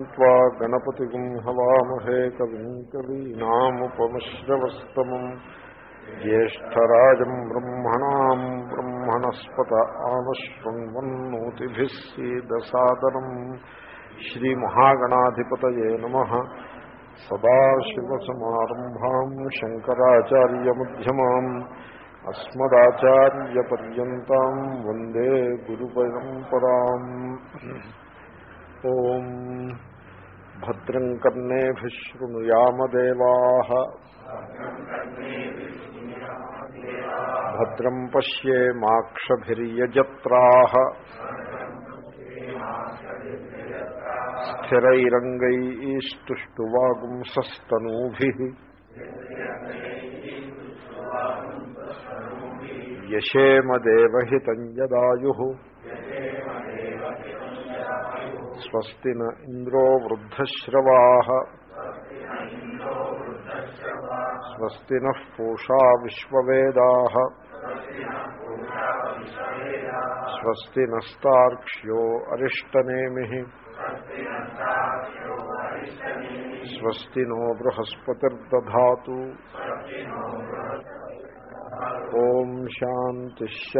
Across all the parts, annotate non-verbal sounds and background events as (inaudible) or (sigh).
त्वा गणपतिगुं हवामहे कविम् कवीनामुपमश्रवस्तमम् ज्येष्ठराजम् ब्रह्मणाम् ब्रह्मणस्पत आमशृण्वन्नोतिभिः सीदसादरम् श्रीमहागणाधिपतये नमः सदाशिवसमारम्भाम् शङ्कराचार्यमध्यमाम् अस्मदाचार्यपर्यन्ताम् वन्दे गुरुपरम्पराम् ॐ भद्रम् कर्णेभिः शृणुयामदेवाः भद्रम् पश्येमाक्षभिर्यजत्राः स्थिरैरङ्गैस्तुष्टुवागुंसस्तनूभिः यशेमदेवहितम् यदायुः స్వస్తి ఇంద్రో వృద్ధశ్రవా. స్వస్తి నూషా విశ్వవేదా. స్వస్తి నస్తాక్ష్యో అరిష్టనేమి. స్వస్తి నో బృహస్పతిర్దా ఓం శాంతిశాంతిశాంతి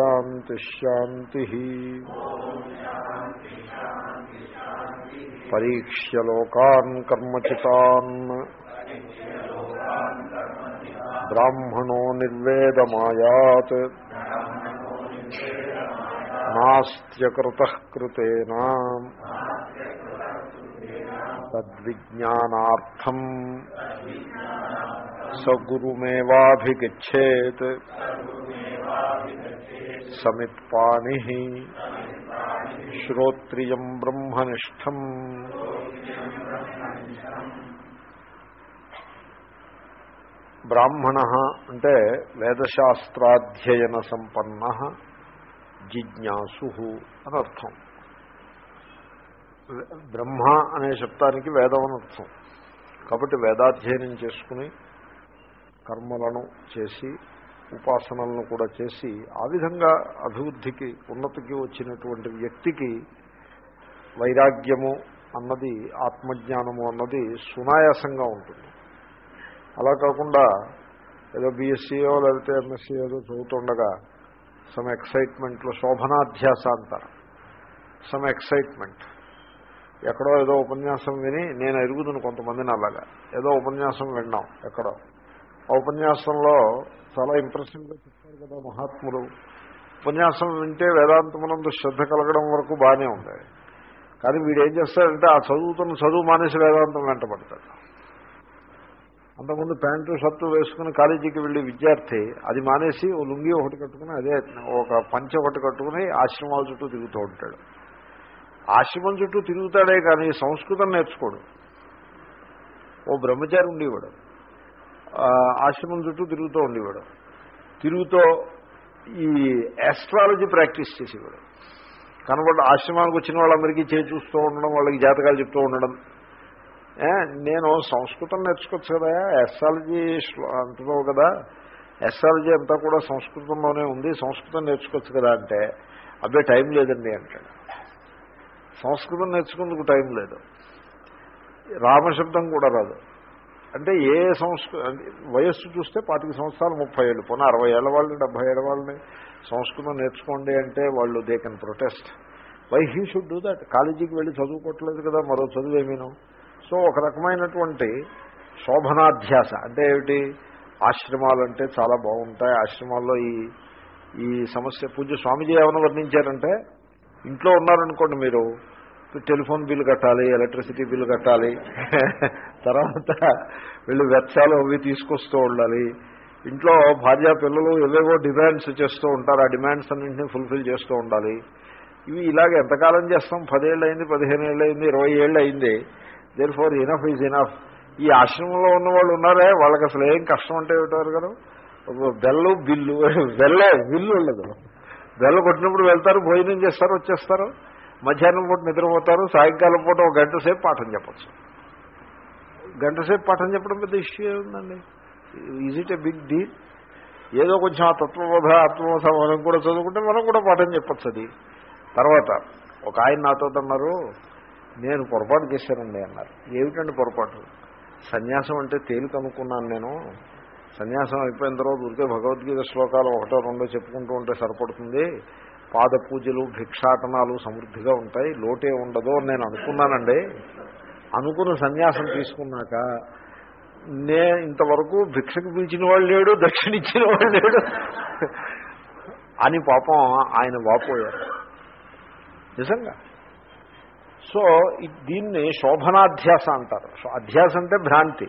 పరీక్ష్య లోకాన్ కర్మచితాన్. బ్రాహ్మణో నిర్వేదమాయాత్. నాస్త్యకృత కృతేనా తద్విజ్ఞానార్థం స గురుమేవాభిగచ్చేత్ సమిత్పాణి. गुरुमेवाभिगच्छेत् समित्पाणिः శ్రోత్రియం బ్రహ్మనిష్టం బ్రాహ్మణ అంటే వేదశాస్త్రాధ్యయన సంపన్న జిజ్ఞాసు అని అర్థం బ్రహ్మ అనే శబ్దానికి వేదం అని అర్థం కాబట్టి వేదాధ్యయనం చేసుకుని కర్మలను చేసి ఉపాసనలను కూడా చేసి ఆ విధంగా అభివృద్ధికి ఉన్నతికి వచ్చినటువంటి వ్యక్తికి వైరాగ్యము అన్నది ఆత్మజ్ఞానము అన్నది సునాయాసంగా ఉంటుంది. అలా కాకుండా ఏదో బీఎస్సీయో లేకపోతే ఎంఎస్సీ ఏదో చదువుతుండగా సమ్ ఎక్సైట్మెంట్లో శోభనాధ్యాస అంటారు. Some excitement. ఎక్కడో ఏదో ఉపన్యాసం విని నేను ఎరుగుదును కొంతమందిని అలాగా. ఏదో ఉపన్యాసం విన్నాం ఎక్కడో. ఆ ఉపన్యాసంలో చాలా ఇంప్రెసివ్గా చెప్తారు కదా మహాత్ములు. ఉపన్యాసం వింటే వేదాంతమునందు శ్రద్ధ కలగడం వరకు బాగానే ఉంది కానీ వీడు ఏం చేస్తాడంటే ఆ చదువుతున్న చదువు మానేసి వేదాంతం వెంటబడతాడు అంతకుముందు ప్యాంటు షర్టు వేసుకుని కాలేజీకి వెళ్ళి విద్యార్థి అది మానేసి ఓ లుంగి ఒకటి కట్టుకుని అదే ఒక పంచ ఒకటి కట్టుకుని ఆశ్రమాల చుట్టూ తిరుగుతూ ఉంటాడు. ఆశ్రమం చుట్టూ తిరుగుతాడే కానీ సంస్కృతం నేర్చుకోడు. ఓ బ్రహ్మచారి ఉండేవాడు. ఆశ్రమం చుట్టూ తిరుగుతూ ఉండేవాడు. తిరుగుతూ ఈ ఆస్ట్రాలజీ ప్రాక్టీస్ చేసేవాడు. కనబడి ఆశ్రమానికి వచ్చిన వాళ్ళందరికీ చేయి చూస్తూ ఉండడం వాళ్ళకి జాతకాలు చెప్తూ ఉండడం. నేను సంస్కృతం నేర్చుకోవచ్చు కదా ఎస్ట్రాలజీ అంటున్నావు కదా ఎస్ట్రాలజీ అంతా కూడా సంస్కృతంలోనే ఉంది సంస్కృతం నేర్చుకోవచ్చు కదా అంటే అబ్బే టైం లేదండి అంటాడు సంస్కృతం నేర్చుకుందుకు టైం లేదు. రామశబ్దం కూడా రాదు. అంటే ఏ సంస్కృ వయస్సు చూస్తే పాతిక సంవత్సరాలు ముప్పై ఏళ్ళు పోనీ అరవై ఏళ్ళ వాళ్ళని డెబ్బై ఏళ్ళ వాళ్ళని సంస్కృతం నేర్చుకోండి అంటే వాళ్ళు they can protest. Why he should do that? కాలేజీకి వెళ్ళి చదువుకోవట్లేదు కదా మరో చదువు ఏమీను? సో ఒక రకమైనటువంటి శోభనాధ్యాస. అంటే ఏమిటి? ఆశ్రమాలంటే చాలా బాగుంటాయి. ఆశ్రమాల్లో ఈ ఈ సమస్య పూజ స్వామిజీ ఏమైనా వర్ణించారంటే ఇంట్లో ఉన్నారనుకోండి మీరు టెలిఫోన్ బిల్లు కట్టాలి ఎలక్ట్రిసిటీ బిల్లు కట్టాలి. (laughs) తర్వాత వీళ్ళు వెచ్చాలు అవి తీసుకొస్తూ ఉండాలి. ఇంట్లో భార్య పిల్లలు ఏవేవో డిమాండ్స్ చేస్తూ ఉంటారు ఆ డిమాండ్స్ అన్నింటినీ ఫుల్ఫిల్ చేస్తూ ఉండాలి. ఇవి ఇలాగ ఎంతకాలం చేస్తాం? పదేళ్ళు అయింది పదిహేను ఏళ్ళు అయింది ఇరవై ఏళ్ళు అయింది there four enough is enough ఈ ఆశ్రమంలో ఉన్న వాళ్ళు ఉన్నారే వాళ్ళకి అసలు ఏం కష్టం అంటే ఏమిటారు కదా బెల్లు బిల్లు. (laughs) బెల్లే బిల్లు ఉండదు. బెల్ల కొట్టినప్పుడు వెళ్తారు భోజనం చేస్తారు వచ్చేస్తారు. మధ్యాహ్నం పూట నిద్రపోతారు సాయంకాలం పూట ఒక గంట సేపు పాఠం చెప్పచ్చు. గంట సేపు పాఠం చెప్పడం పెద్ద ఇష్యూ ఏముందండి? Is it a big deal ఏదో కొంచెం ఆ తత్వబోధ ఆత్మబోధ మనం కూడా చదువుకుంటే మనం కూడా పాఠం చెప్పచ్చు అది. తర్వాత ఒక ఆయన నాతో అన్నారు నేను పొరపాటు చేశానండి అన్నారు. ఏమిటండి పొరపాటు? సన్యాసం అంటే తేలిక అనుకున్నాను నేను. సన్యాసం అయిపోయిన తర్వాత ఊరికే భగవద్గీత శ్లోకాలు ఒకటో రెండో చెప్పుకుంటూ ఉంటే సరిపడుతుంది. పాద పూజలు భిక్షాటనాలు సమృద్ధిగా ఉంటాయి. లోటే ఉండదు అని నేను అనుకున్నానండి. అనుకున్న సన్యాసం తీసుకున్నాక నే ఇంతవరకు భిక్షకు పిలిచిన వాళ్ళు లేడు దక్షిణ ఇచ్చిన వాళ్ళు లేడు అని పాపం ఆయన వాపోయారు. నిజంగా. సో దీన్ని శోభనాధ్యాస అంటారు. అధ్యాస అంటే భ్రాంతి.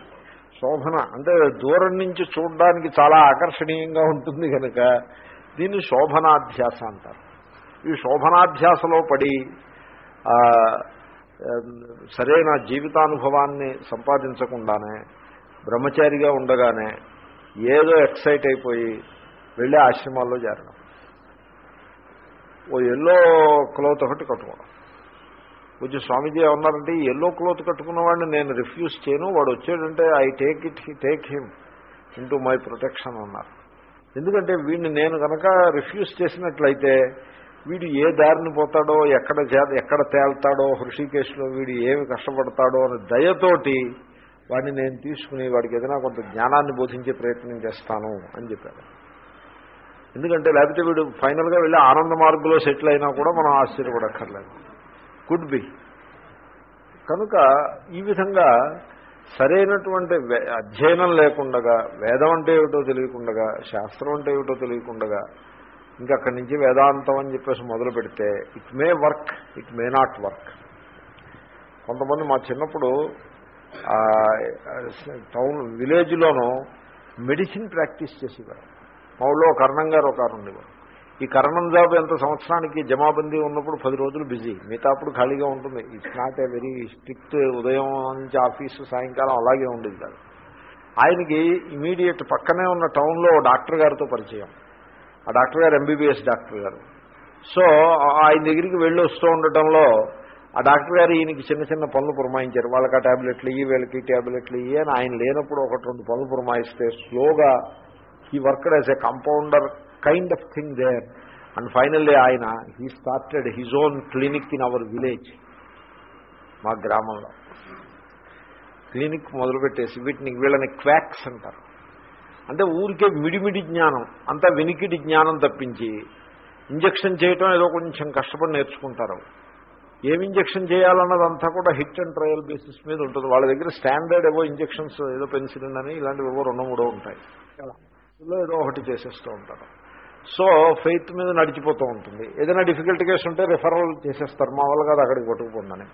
శోభన అంటే దూరం నుంచి చూడడానికి చాలా ఆకర్షణీయంగా ఉంటుంది కనుక దీన్ని శోభనాధ్యాస అంటారు. ఈ శోభనాధ్యాసలో పడి సరైన జీవితానుభవాన్ని సంపాదించకుండానే బ్రహ్మచారిగా ఉండగానే ఏదో ఎక్సైట్ అయిపోయి వెళ్ళే ఆశ్రమాల్లో చేరడం. ఓ ఎల్లో క్లోత్ ఒకటి కట్టుకోవడం. కొంచెం స్వామీజీ ఏమన్నారంటే ఈ ఎల్లో క్లోత్ కట్టుకున్న వాడిని నేను రిఫ్యూజ్ చేయను వాడు వచ్చాడంటే I take it take him into my protection అన్నారు. ఎందుకంటే వీడిని నేను కనుక రిఫ్యూజ్ చేసినట్లయితే వీడు ఏ దారిని పోతాడో ఎక్కడ చే- ఎక్కడ తేల్తాడో హృషికేశ్లో వీడు ఏమి కష్టపడతాడో అని దయతోటి వాడిని నేను తీసుకుని వాడికి ఏదైనా కొంత జ్ఞానాన్ని బోధించే ప్రయత్నం చేస్తాను అని చెప్పారు. ఎందుకంటే లేకపోతే వీడు ఫైనల్గా వెళ్ళి ఆనంద మార్గంలో సెటిల్ అయినా కూడా మనం ఆశ్చర్యపడక్కర్లేదు. కుడ్ బి కనుక ఈ విధంగా సరైనటువంటి వే- అధ్యయనం లేకుండగా వేదం అంటే ఏమిటో తెలియకుండగా శాస్త్రం అంటే ఏమిటో తెలియకుండగా ఇంకా అక్కడి నుంచి వేదాంతం అని చెప్పేసి మొదలు పెడితే it may work it may not work కొంతమంది మా చిన్నప్పుడు టౌన్ విలేజ్లోనూ మెడిసిన్ ప్రాక్టీస్ చేసేవారు. మా ఊళ్ళో కరణం గారు ఒక ఉండేవారు. ఈ కరణం జాబ్ ఎంత సంవత్సరానికి జమాబందీ ఉన్నప్పుడు పది రోజులు బిజీ. మిగతా అప్పుడు ఖాళీగా ఉంటుంది. It's not a very strict ఉదయం నుంచి ఆఫీసు సాయంకాలం అలాగే ఉండేది కాదు. ఆయనకి ఇమీడియట్ పక్కనే ఉన్న టౌన్లో డాక్టర్ గారితో పరిచయం. ఆ డాక్టర్ గారు ఎంబీబీఎస్ డాక్టర్ గారు. సో ఆయన దగ్గరికి వెళ్ళి వస్తూ ఉండటంలో ఆ డాక్టర్ గారు ఈయనకి చిన్న చిన్న పనులు పురమాయించారు. వాళ్ళకి ఆ ట్యాబ్లెట్లు ఇవి వీళ్ళకి ట్యాబ్లెట్లు ఇవి అని ఆయన లేనప్పుడు ఒకటి రెండు పనులు పురమాయిస్తే స్లోగా he worked as a compounder kind of thing there and finally ఆయన he started his own clinic in our village మా గ్రామంలో. క్లినిక్ మొదలుపెట్టేసి వీటిని వీళ్ళని క్వాక్స్ అంటారు. అంటే ఊరికే మిడిమిడి జ్ఞానం అంతా వెనికిడి జ్ఞానం తప్పించి ఇంజక్షన్ చేయటం ఏదో కొంచెం కష్టపడి నేర్చుకుంటారు. ఏం ఇంజక్షన్ చేయాలన్నదంతా కూడా హిట్ అండ్ ట్రయల్ బేసిస్ మీద ఉంటుంది. వాళ్ళ దగ్గర స్టాండర్డ్ ఏవో ఇంజక్షన్స్ ఏదో పెన్సిలిన్ అని ఇలాంటివి ఏవో రెండు మూడో ఉంటాయి. ఇలా ఏదో ఒకటి చేసేస్తూ ఉంటారు. సో ఫెయిత్ మీద నడిచిపోతూ ఉంటుంది. ఏదైనా డిఫికల్ట్ కేసు ఉంటే రిఫరల్ చేసేస్తారు. మా వాళ్ళు కాదు అక్కడికి పట్టుకుపోందని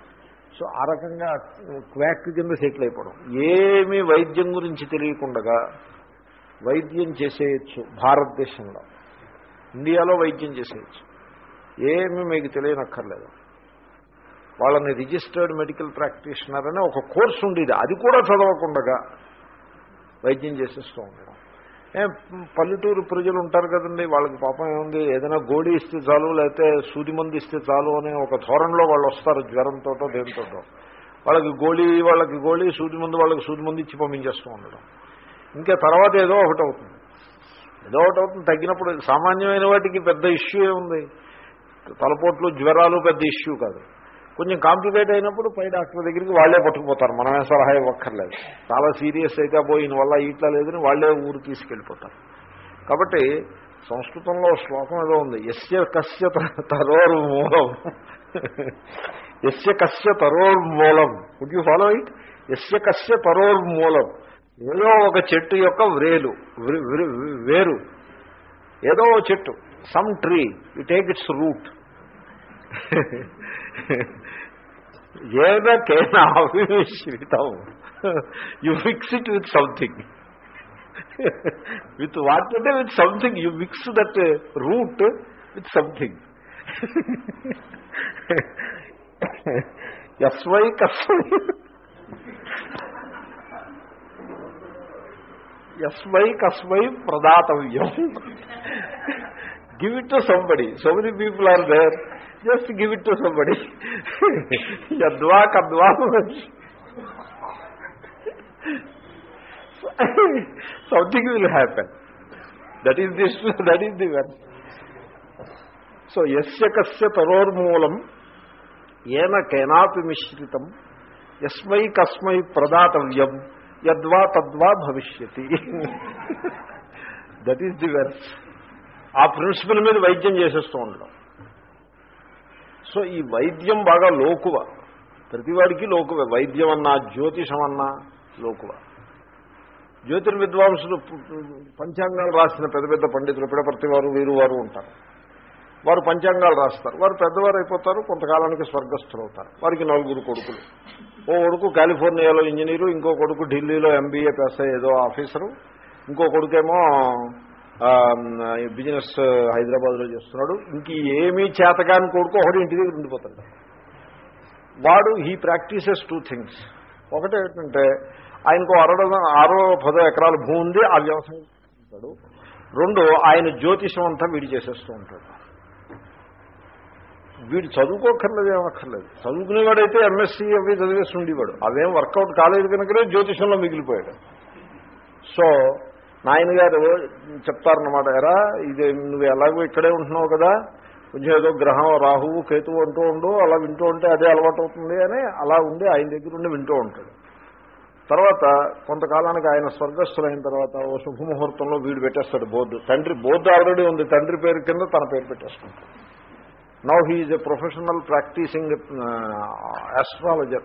సో ఆ రకంగా క్వాక్ కింద సెటిల్ అయిపోవడం. ఏమీ వైద్యం గురించి తెలియకుండగా వైద్యం చేసేయచ్చు భారతదేశంలో. ఇండియాలో వైద్యం చేసేయచ్చు. ఏమీ మీకు తెలియనక్కర్లేదు. వాళ్ళని రిజిస్టర్డ్ మెడికల్ ప్రాక్టీషనర్ అనే ఒక కోర్సు ఉండేది. అది కూడా చదవకుండగా వైద్యం చేసేస్తూ ఉండడం. పల్లెటూరు ప్రజలు ఉంటారు కదండి వాళ్ళకి పాపం ఏముంది? ఏదైనా గోడి ఇస్తే చాలు లేకపోతే సూది మంది ఇస్తే చాలు అనే ఒక ధోరణిలో వాళ్ళు వస్తారు జ్వరంతోటో దేనితోటో. వాళ్ళకి గోళీ వాళ్ళకి గోళీ సూది మందు వాళ్ళకి సూది మందు ఇచ్చి పంపించేస్తూ ఉండడం. ఇంకా తర్వాత ఏదో ఒకటి అవుతుంది. ఏదో ఒకటి అవుతుంది. తగ్గినప్పుడు సామాన్యమైన వాటికి పెద్ద ఇష్యూ ఏముంది తలపోట్లు జ్వరాలు పెద్ద ఇష్యూ కాదు. కొంచెం కాంప్లికేట్ అయినప్పుడు పై డాక్టర్ దగ్గరికి వాళ్ళే పట్టుకుపోతారు. మనమే సలహా ఇవ్వక్కర్లేదు. చాలా సీరియస్ అయితే పోయిన వల్ల ఇట్లా లేదని వాళ్ళే ఊరు తీసుకెళ్ళిపోతారు. కాబట్టి సంస్కృతంలో శ్లోకం ఏదో ఉంది. ఎస్య కస్య తరోర్మూలం. ఎస్య కస్య తరోర్ మూలం వుడ్ యూ ఫాలో ఇట్ ఎస్య కస్య తరోర్ మూలం ఏదో ఒక చెట్టు యొక్క వ్రేలు వేరు ఏదో చెట్టు some tree you take its root ఏదకైనా కేనా you fix it with something with what అంటే with something you mix that root with something SY కస్వై ఎస్వై కస్వై ప్రదాతవ్యం. Give it to somebody so many people are there just give it to somebody యద్వా కద్వా something will happen that is this that is the when so ఎస్య కస్య తరోర్మూలం ఏన కేనాపి మిశ్రితం ఎస్మై కస్మై ప్రదాతవ్యం. యద్వా తద్వా భవిష్యతి. దట్ ఈస్ ది వెర్స్ ఆ ప్రిన్సిపల్ మీద వైద్యం చేసేస్తూ ఉండడం. సో ఈ వైద్యం బాగా లోకువ. ప్రతివాడికి లోకువే. వైద్యం అన్నా జ్యోతిషం అన్నా లోకువ. జ్యోతిర్విద్వాంసులు పంచాంగాలు రాసిన పెద్ద పెద్ద పండితులు పిడపర్తి వారు వీరు వారు ఉంటారు. వారు పంచాంగాలు రాస్తారు. వారు పెద్దవారు అయిపోతారు కొంతకాలానికి స్వర్గస్థులవుతారు. వారికి నలుగురు కొడుకులు. ఓ కొడుకు కాలిఫోర్నియాలో ఇంజనీరు ఇంకో కొడుకు ఢిల్లీలో ఎంబీఏ పాస్ ఏదో ఆఫీసరు. ఇంకో కొడుకేమో బిజినెస్ హైదరాబాద్లో చేస్తున్నాడు. ఇంక ఏమీ చేతకాని కొడుకు ఒకటి ఇంటి దగ్గర ఉండిపోతాడు. వాడు హీ ప్రాక్టీసెస్ టూ థింగ్స్ ఒకటి ఏంటంటే ఆయనకు అరడో ఆరో పదో ఎకరాల భూమి ఉంది ఆ వ్యవసాయం రెండు ఆయన జ్యోతిషం అంతా వీడి చేసేస్తూ ఉంటాడు. వీడు చదువుకోక్కర్లేదు ఏమక్కర్లేదు. చదువుకునేవాడైతే ఎంఎస్సీ అవి చదివేసి ఉండేవాడు. అవేం వర్కౌట్ కాలేదు కనుకనే జ్యోతిషంలో మిగిలిపోయాడు. సో నాయన గారు చెప్తారనమాట ఎరా ఇది నువ్వు ఎలాగో ఇక్కడే ఉంటున్నావు కదా కొంచెం ఏదో గ్రహం రాహువు కేతువు అంటూ ఉండు అలా వింటూ ఉంటే అదే అలవాటు అవుతుంది అని అలా ఉండి ఆయన దగ్గర ఉండి వింటూ ఉంటాడు. తర్వాత కొంతకాలానికి ఆయన స్వర్గస్థులైన తర్వాత ఓ శుభముహూర్తంలో వీడు పెట్టేస్తాడు బోర్డు. తండ్రి బోర్డు ఆల్రెడీ ఉంది. తండ్రి పేరు కింద తన పేరు పెట్టేసుకుంటాడు. Now he is a professional practising astrologer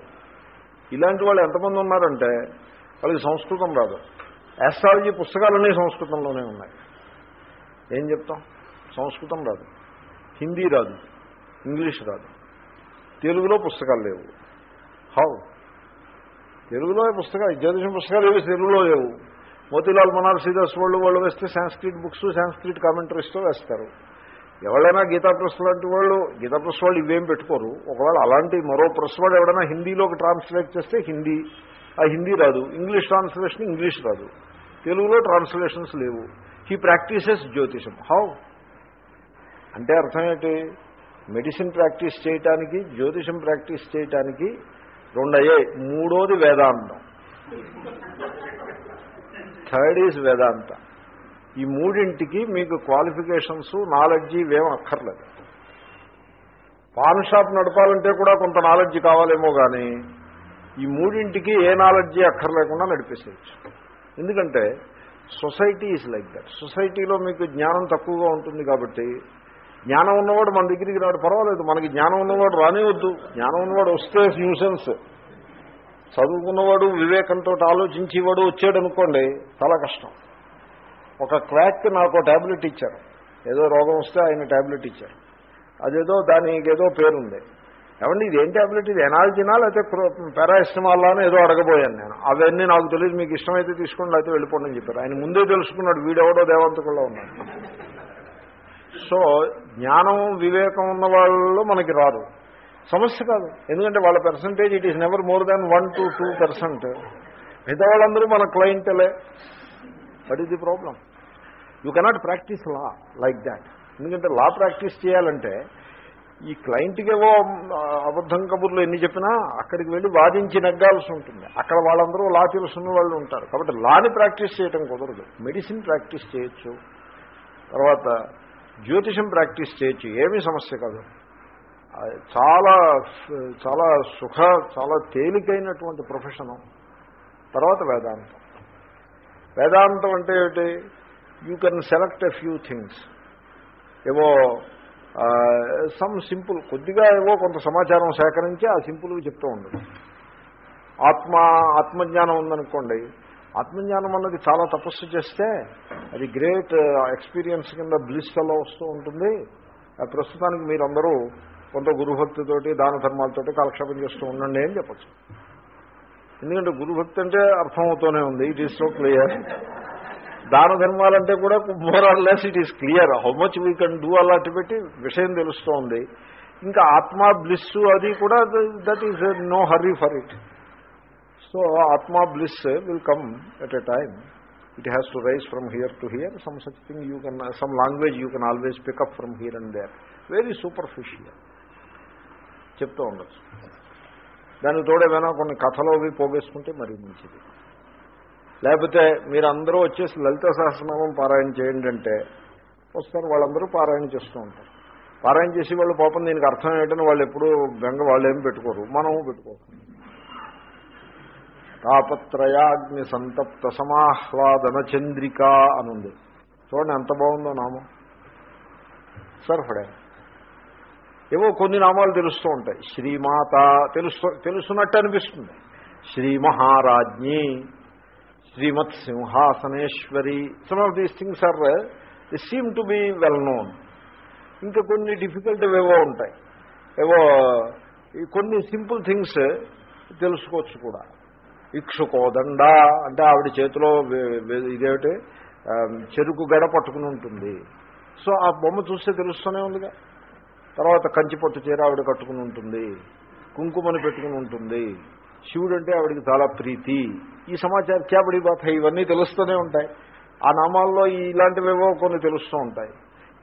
ఇలాంటి వాళ్ళు ఎంతమంది ఉన్నారంటే వాళ్ళకి సంస్కృతం రాదు. ఆస్ట్రాలజీ పుస్తకాలన్నీ సంస్కృతంలోనే ఉన్నాయి. ఏం చెప్తాం? సంస్కృతం రాదు. హిందీ రాదు. ఇంగ్లీష్ రాదు. తెలుగులో పుస్తకాలు లేవు. హౌ తెలుగులో పుస్తకాలు జ్యోతిషం పుస్తకాలు ఏవి తెలుగులో లేవు. మోతీలాల్ మనాల్ సీదాస్ వాళ్ళు వాళ్ళు వేస్తే సాంస్క్రిట్ బుక్స్ సాంస్క్రిట్ కామెంటరీస్తో వేస్తారు. ఎవరైనా గీతా ప్రెస్ లాంటి వాళ్ళు గీతా ప్రెస్ వాళ్ళు ఇవేం పెట్టుకోరు. ఒకవేళ అలాంటి మరో ప్రెస్ వాళ్ళు ఎవరైనా హిందీలోకి ట్రాన్స్లేట్ చేస్తే హిందీ ఆ హిందీ రాదు. ఇంగ్లీష్ ట్రాన్స్లేషన్ ఇంగ్లీష్ రాదు. తెలుగులో ట్రాన్స్లేషన్స్ లేవు. హీ ప్రాక్టీసెస్ జ్యోతిషం. హౌ అంటే అర్థం ఏంటి? మెడిసిన్ ప్రాక్టీస్ చేయటానికి జ్యోతిషం ప్రాక్టీస్ చేయటానికి రెండు అయ్యాయి మూడోది వేదాంతం. థర్డ్ ఈజ్ వేదాంతం. ఈ మూడింటికి మీకు క్వాలిఫికేషన్స్ నాలెడ్జి ఇవేం అక్కర్లేదు. పాన్ షాప్ నడపాలంటే కూడా కొంత నాలెడ్జ్ కావాలేమో కానీ ఈ మూడింటికి ఏ నాలెడ్జి అక్కర్లేకుండా నడిపేసేయచ్చు. ఎందుకంటే సొసైటీ ఈజ్ లైక్ దట్. సొసైటీలో మీకు జ్ఞానం తక్కువగా ఉంటుంది కాబట్టి జ్ఞానం ఉన్నవాడు మన దగ్గరికి రాడు పర్వాలేదు. మనకి జ్ఞానం ఉన్నవాడు రానివద్దు. జ్ఞానం ఉన్నవాడు వస్తే న్యూసెన్స్. చదువుకున్నవాడు వివేకంతో ఆలోచించేవాడు వచ్చాడు అనుకోండి చాలా కష్టం. ఒక క్వాక్ నాకు ట్యాబ్లెట్ ఇచ్చారు. ఏదో రోగం వస్తే ఆయన ట్యాబ్లెట్ ఇచ్చారు. అదేదో దానికి ఏదో పేరుంది. ఏమండి ఇది ఏం ట్యాబ్లెట్ ఇది ఎనాల్జినా లేకపోతే పారాయిస్టమాల్ ఏదో అడగబోయాను నేను. అవన్నీ నాకు తెలియదు మీకు ఇష్టమైతే తీసుకోండి లేకపోతే వెళ్ళిపోండి అని చెప్పారు. ఆయన ముందే తెలుసుకున్నాడు వీడెవడో దేవంతకుల్లో ఉన్నాడు. సో జ్ఞానం వివేకం ఉన్న వాళ్ళు మనకి రాదు సమస్య కాదు. ఎందుకంటే వాళ్ళ percentage it is never more than one to two percent మిగతా వాళ్ళందరూ మన క్లయింట్లే what is the problem you cannot practise law like that ఎందుకంటే లా ప్రాక్టీస్ చేయాలంటే ఈ క్లయింట్కి ఏవో అబద్ధం కబుర్లు ఎన్ని చెప్పినా అక్కడికి వెళ్ళి వాదించి నగ్గాల్సి ఉంటుంది. అక్కడ వాళ్ళందరూ లా తెలుసున్న వాళ్ళు ఉంటారు. కాబట్టి లాని ప్రాక్టీస్ చేయటం కుదరదు. మెడిసిన్ ప్రాక్టీస్ చేయొచ్చు. తర్వాత జ్యోతిషం ప్రాక్టీస్ చేయొచ్చు. ఏమీ సమస్య కాదు. చాలా చాలా సుఖ చాలా తేలికైనటువంటి ప్రొఫెషను తర్వాత వేదాంతం. వేదాంతం అంటే ఏమిటి? You can select a few things ఏవో సమ్ సింపుల్ కొద్దిగా ఏవో కొంత సమాచారం సేకరించి ఆ సింపుల్గా చెప్తూ ఉండదు ఆత్మ ఆత్మజ్ఞానం ఉందనుకోండి ఆత్మజ్ఞానం అన్నది చాలా తపస్సు చేస్తే అది గ్రేట్ ఎక్స్పీరియన్స్ కింద బ్లిస్ అలా వస్తూ ఉంటుంది. ప్రస్తుతానికి మీరందరూ కొంత గురుభక్తితోటి దాన ధర్మాలతోటి కాలక్షేపం చేస్తూ ఉండండి అని చెప్పచ్చు. ఎందుకంటే గురుభక్తి అంటే అర్థమవుతూనే ఉంది. ఇట్ ఈస్ సో క్లియర్ దాన ధర్మాలంటే కూడా more or less it is clear. How much we can do అలాంటి పెట్టి విషయం తెలుస్తోంది. ఇంకా ఆత్మ బ్లిస్ అది కూడా that is no hurry for it so atma bliss will come at a time it has to rise from here to here some such thing you can some language you can always pick up from here and there very superficial చెప్తూ ఉండొచ్చు. దానికి తోడేమైనా కొన్ని కథలో అవి పోగేసుకుంటే మరీ మంచిది. లేకపోతే మీరందరూ వచ్చేసి లలిత సహస్రనామం పారాయణ చేయండి అంటే వస్తారు వాళ్ళందరూ పారాయణ చేస్తూ ఉంటారు. పారాయణ చేసి వాళ్ళు పాపం దీనికి అర్థం ఏంటని వాళ్ళు ఎప్పుడూ బెంగ వాళ్ళు ఏం పెట్టుకోరు మనము పెట్టుకోరు తాపత్రయాగ్ని సంతప్త సమాహ్లాదన చంద్రిక అనుంది. చూడండి ఎంత బాగుందో నామం. సర్ఫడే ఏవో కొన్ని నామాలు తెలుస్తూ ఉంటాయి. శ్రీమాత తెలుస్తూ తెలుస్తున్నట్టు అనిపిస్తుంది. శ్రీ మహారాజ్ఞి శ్రీమత్ సింహాసనేశ్వరి some of these things are the seem to be well known ఇంకా కొన్ని డిఫికల్ట్ ఏవో ఉంటాయి. ఏవో ఈ కొన్ని సింపుల్ థింగ్స్ uh, తెలుసుకోవచ్చు కూడా. ఇక్షుకోదండ అంటే ఆవిడ చేతిలో ఇదేమిటి? చెరుకు గడ పట్టుకుని ఉంటుంది. సో ఆ బొమ్మ చూస్తే తెలుస్తూనే ఉందిగా. తర్వాత కంచిపట్టు చీర ఆవిడ కట్టుకుని ఉంటుంది. కుంకుమని పెట్టుకుని ఉంటుంది. శివుడు అంటే ఆవిడికి చాలా ప్రీతి. ఈ సమాచారం క్యాబడి బాధ ఇవన్నీ తెలుస్తూనే ఉంటాయి. ఆ నామాల్లో ఈ ఇలాంటివేవో కొన్ని తెలుస్తూ ఉంటాయి.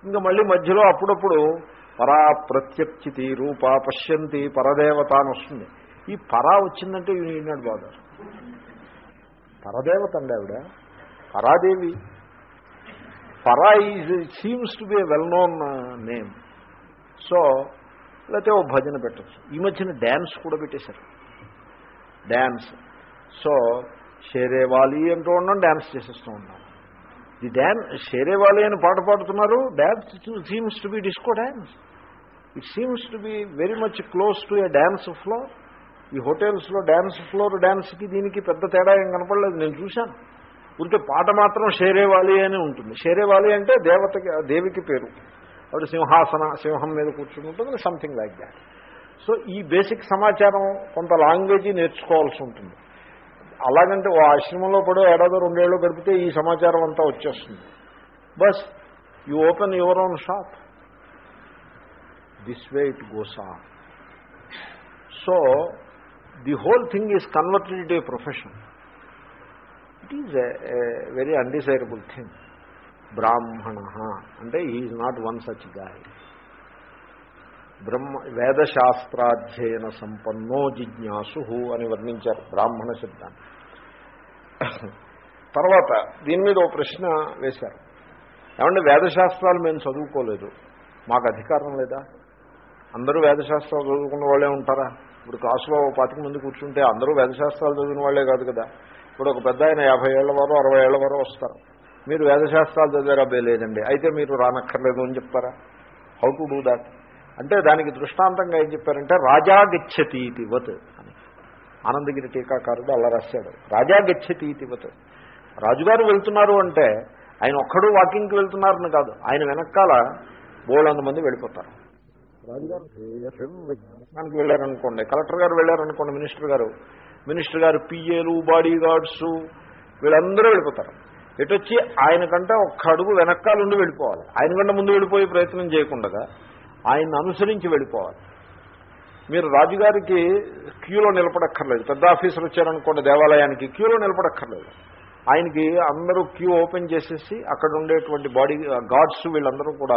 ఇంకా మళ్ళీ మధ్యలో అప్పుడప్పుడు పరా ప్రత్యక్షితి రూప పశ్యంతి పరదేవత అని వస్తుంది ఈ పరా వచ్చిందంటే ఈనాడు బాధ. పరదేవత అండి ఆవిడ. పరాదేవి. పరా is seems to be well known name. So లేకపోతే ఓ భజన పెట్టచ్చు. ఈ మధ్యన డ్యాన్స్ కూడా పెట్టేశారు. డ్యాన్స్ సో షేరేవాలి అంటూ ఉన్నాం డ్యాన్స్ చేసేస్తూ ఉన్నాం. ది డ్యాన్స్ షేరేవాలి అని పాట పాడుతున్నారు dance seems to be disco dance it seems to be very much close to a dance floor ఈ హోటల్స్లో డ్యాన్స్ ఫ్లోర్ డ్యాన్స్కి దీనికి పెద్ద తేడా ఏం కనపడలేదు నేను చూశాను. ఉంటే పాట మాత్రం షేరేవాలి అని ఉంటుంది. షేరేవాలి అంటే దేవతకి దేవికి పేరు. ఆవిడ సింహాసన సింహం మీద కూర్చుని ఉంటుంది సంథింగ్ లైక్ దాట్ సో ఈ బేసిక్ సమాచారం కొంత లాంగ్వేజ్ నేర్చుకోవాల్సి ఉంటుంది. అలాగంటే ఓ ఆశ్రమంలో పడో ఏడాదో రెండేళ్ళు గడిపితే ఈ సమాచారం అంతా వచ్చేస్తుంది. But you open your own shop. This way it goes on. So the whole thing is converted a profession. It is very undesirable thing. Brahmana అంటే is not one such guy. బ్రహ్మ వేదశాస్త్రాధ్యయన సంపన్నో జిజ్ఞాసు అని వర్ణించారు బ్రాహ్మణ శబ్దాన్ని తర్వాత దీని మీద ఒక ప్రశ్న వేశారు. ఏమంటే వేదశాస్త్రాలు మేము చదువుకోలేదు. మాకు అధికారం లేదా? అందరూ వేదశాస్త్రాలు చదువుకున్న వాళ్ళే ఉంటారా? ఇప్పుడు క్లాసులో ఓ పాతిక మంది కూర్చుంటే అందరూ వేదశాస్త్రాలు చదివిన వాళ్ళే కాదు కదా. ఇప్పుడు ఒక పెద్ద ఆయన యాభై ఏళ్ళ వరకు అరవై ఏళ్ళ వరకు వస్తారు. మీరు వేదశాస్త్రాలు చదివారు? అబ్బాయి లేదండి. అయితే మీరు రానక్కర్లేదు అని చెప్తారా? హౌ టు డూ దాట్ అంటే దానికి దృష్టాంతంగా ఏం చెప్పారంటే రాజా గచ్చతి ఇదివత్ అని. ఆనందగిరి టీకాకారుడు అలా రాశాడు. రాజా గచ్చతి ఇతివత్ రాజుగారు వెళ్తున్నారు అంటే ఆయన ఒక్కడు వాకింగ్కి వెళ్తున్నారని కాదు. ఆయన వెనకాల బోలంద మంది వెళ్ళిపోతారు. రాజుగారు వెళ్ళారనుకోండి కలెక్టర్ గారు వెళ్ళారనుకోండి మినిస్టర్ గారు. మినిస్టర్ గారు పిఏలు బాడీ గార్డ్స్ వీళ్ళందరూ వెళ్ళిపోతారు. ఎటొచ్చి ఆయన కంటే ఒక్క అడుగు వెనకాల ఉండి వెళ్ళిపోవాలి. ఆయన కంటే ముందు వెళ్ళిపోయే ప్రయత్నం చేయకుండా ఆయన్ని అనుసరించి వెళ్ళిపోవాలి. మీరు రాజుగారికి క్యూలో నిలబడక్కర్లేదు. పెద్ద ఆఫీసర్ వచ్చారనుకోండి దేవాలయానికి క్యూలో నిలబడక్కర్లేదు. ఆయనకి అందరూ క్యూ ఓపెన్ చేసేసి అక్కడ ఉండేటువంటి బాడీ గాడ్స్ వీళ్ళందరూ కూడా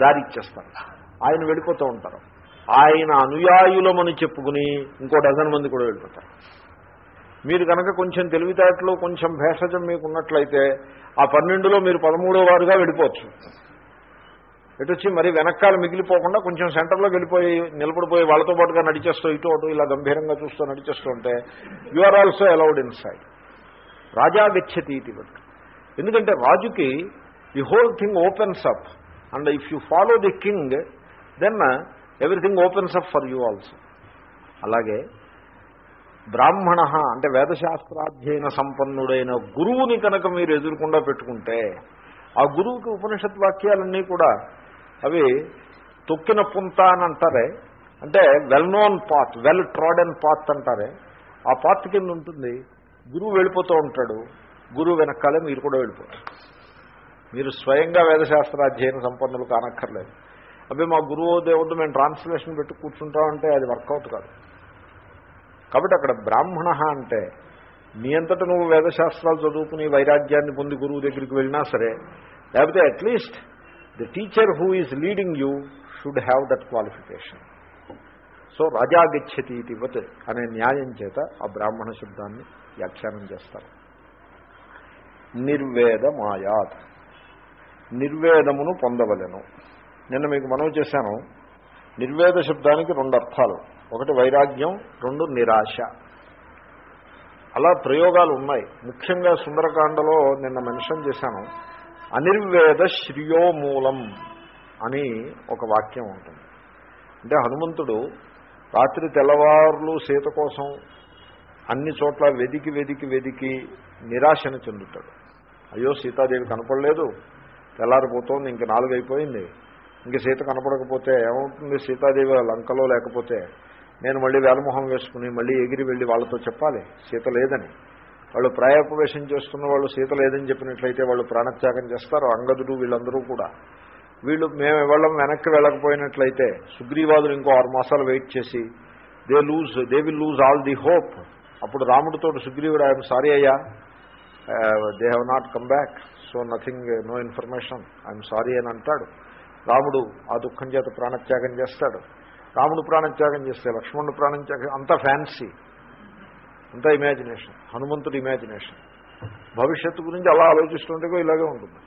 దారి ఇచ్చేస్తారు. ఆయన వెళ్ళిపోతూ ఉంటారు. ఆయన అనుయాయులమని చెప్పుకుని ఇంకో డజన్ మంది కూడా వెళ్ళిపోతారు. మీరు కనుక కొంచెం తెలివితేటలు కొంచెం భేషజం మీకు ఉన్నట్లయితే ఆ పన్నెండులో మీరు పదమూడో వారుగా వెళ్ళిపోవచ్చు. ఎటు వచ్చి మరి వెనకాల మిగిలిపోకుండా కొంచెం సెంటర్లో వెళ్ళిపోయి నిలబడిపోయి వాళ్ళతో పాటుగా నడిచేస్తూ ఇటు అటు ఇలా గంభీరంగా చూస్తూ నడిచేస్తూ ఉంటే you are also allowed inside రాజా గచ్చతి ఇది ఎందుకంటే రాజుకి the whole thing opens up and if you follow the king then everything opens up for you also అలాగే బ్రాహ్మణ అంటే వేదశాస్త్రాధ్యయన సంపన్నుడైన గురువుని కనుక మీరు ఎదురుకుండా పెట్టుకుంటే ఆ గురువుకి ఉపనిషత్ వాక్యాలన్నీ కూడా అవి తొక్కిన పుంత అని అంటారే. అంటే well known path well trodden path అంటారే. ఆ పాత్ కింద ఉంటుంది గురువు వెళ్ళిపోతూ ఉంటాడు. గురువు వెనకాలే మీరు కూడా వెళ్ళిపోతారు. మీరు స్వయంగా వేదశాస్త్రాధ్యయన సంపన్నులు కానక్కర్లేదు. అవి మా గురువు దేవుడు మేము ట్రాన్స్లేషన్ పెట్టి కూర్చుంటామంటే అది వర్కౌట్ కాదు. కాబట్టి అక్కడ బ్రాహ్మణ అంటే నీ అంతటా నువ్వు వేదశాస్త్రాలు చదువుకుని వైరాగ్యాన్ని పొంది గురువు దగ్గరికి వెళ్ళినా సరే లేకపోతే at least the teacher who is leading you should have that qualification so రాజాగచ్చతి ఇతివత్ అనే న్యాయం చేత ఆ బ్రాహ్మణ శబ్దాన్ని వ్యాఖ్యానం చేస్తారు నిర్వేదమాయాత్ నిర్వేదమును పొందవలెను నిన్న మీకు మనవి చేశాను నిర్వేద శబ్దానికి రెండు అర్థాలు ఒకటి వైరాగ్యం రెండు నిరాశ అలా ప్రయోగాలు ఉన్నాయి ముఖ్యంగా సుందరకాండలో నిన్న మెన్షన్ చేశాను అనిర్వేద శ్రియోమూలం అని ఒక వాక్యం ఉంటుంది. అంటే హనుమంతుడు రాత్రి తెల్లవారులు సీత కోసం అన్ని చోట్ల వెదికి వెదికి వెదికి నిరాశను చెందుతాడు. అయ్యో సీతాదేవి కనపడలేదు. తెల్లారిపోతుంది ఇంక నాలుగైపోయింది ఇంక సీత కనపడకపోతే ఏమవుతుంది? సీతాదేవి లంకలో లేకపోతే నేను మళ్ళీ వేలమొహం వేసుకుని మళ్ళీ ఎగిరి వెళ్ళి వాళ్ళతో చెప్పాలి. సీత లేదని. వాళ్ళు ప్రాయోపవేశం చేస్తున్న వాళ్ళు సీత లేదని చెప్పినట్లయితే వాళ్ళు ప్రాణత్యాగం చేస్తారు అంగదుడు వీళ్ళందరూ కూడా. వీళ్ళు మేము ఇవ్వడం వెనక్కి వెళ్ళకపోయినట్లయితే సుగ్రీవాదులు ఇంకో ఆరు మాసాలు వెయిట్ చేసి they lose they will lose all the hope అప్పుడు రాముడితో సుగ్రీవుడు ఐఎమ్ సారీ అయ్యా they have not come back so nothing no information I'm sorry అని అంటాడు. రాముడు ఆ దుఃఖం చేత ప్రాణత్యాగం చేస్తాడు. రాముడు ప్రాణత్యాగం చేస్తే లక్ష్మణుడు ప్రాణత్యాగం అంతా ఫ్యాన్సీ అంతా ఇమాజినేషన్ హనుమంతుడి ఇమాజినేషన్ భవిష్యత్తు గురించి అలా ఆలోచిస్తుంటే ఇలాగే ఉంటుంది.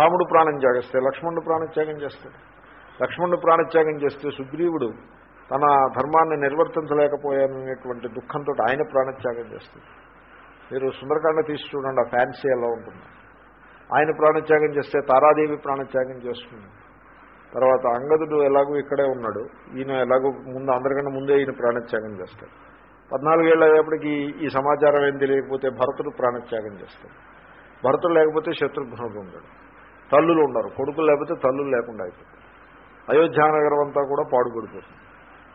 రాముడు ప్రాణం త్యాగిస్తే లక్ష్మణుడు ప్రాణత్యాగం చేస్తాడు లక్ష్మణుడు ప్రాణత్యాగం చేస్తే సుగ్రీవుడు తన ధర్మాన్ని నిర్వర్తించలేకపోయాననేటువంటి దుఃఖంతో ఆయన ప్రాణత్యాగం చేస్తాడు. మీరు సుందరకాండ తీసి చూడండి ఆ ఫ్యాన్సీ ఎలా ఉంటుంది. ఆయన ప్రాణత్యాగం చేస్తే తారాదేవి ప్రాణత్యాగం చేస్తుంది. తర్వాత అంగదుడు ఎలాగో ఇక్కడే ఉన్నాడు. ఈయన ఎలాగో ముందు అందరికన్నా ముందే ఈయన ప్రాణత్యాగం చేస్తాడు. పద్నాలుగేళ్ళు అయ్యేప్పటికీ ఈ సమాచారం ఏం తెలియకపోతే భరతుడు ప్రాణత్యాగం చేస్తాడు. భరతుడు లేకపోతే శత్రుఘ్నుడు ఉండడు. తల్లులు ఉండరు. కొడుకులు లేకపోతే తల్లులు లేకుండా అయిపోతుంది అయోధ్యానగరం అంతా కూడా పాడుపడిపోతుంది.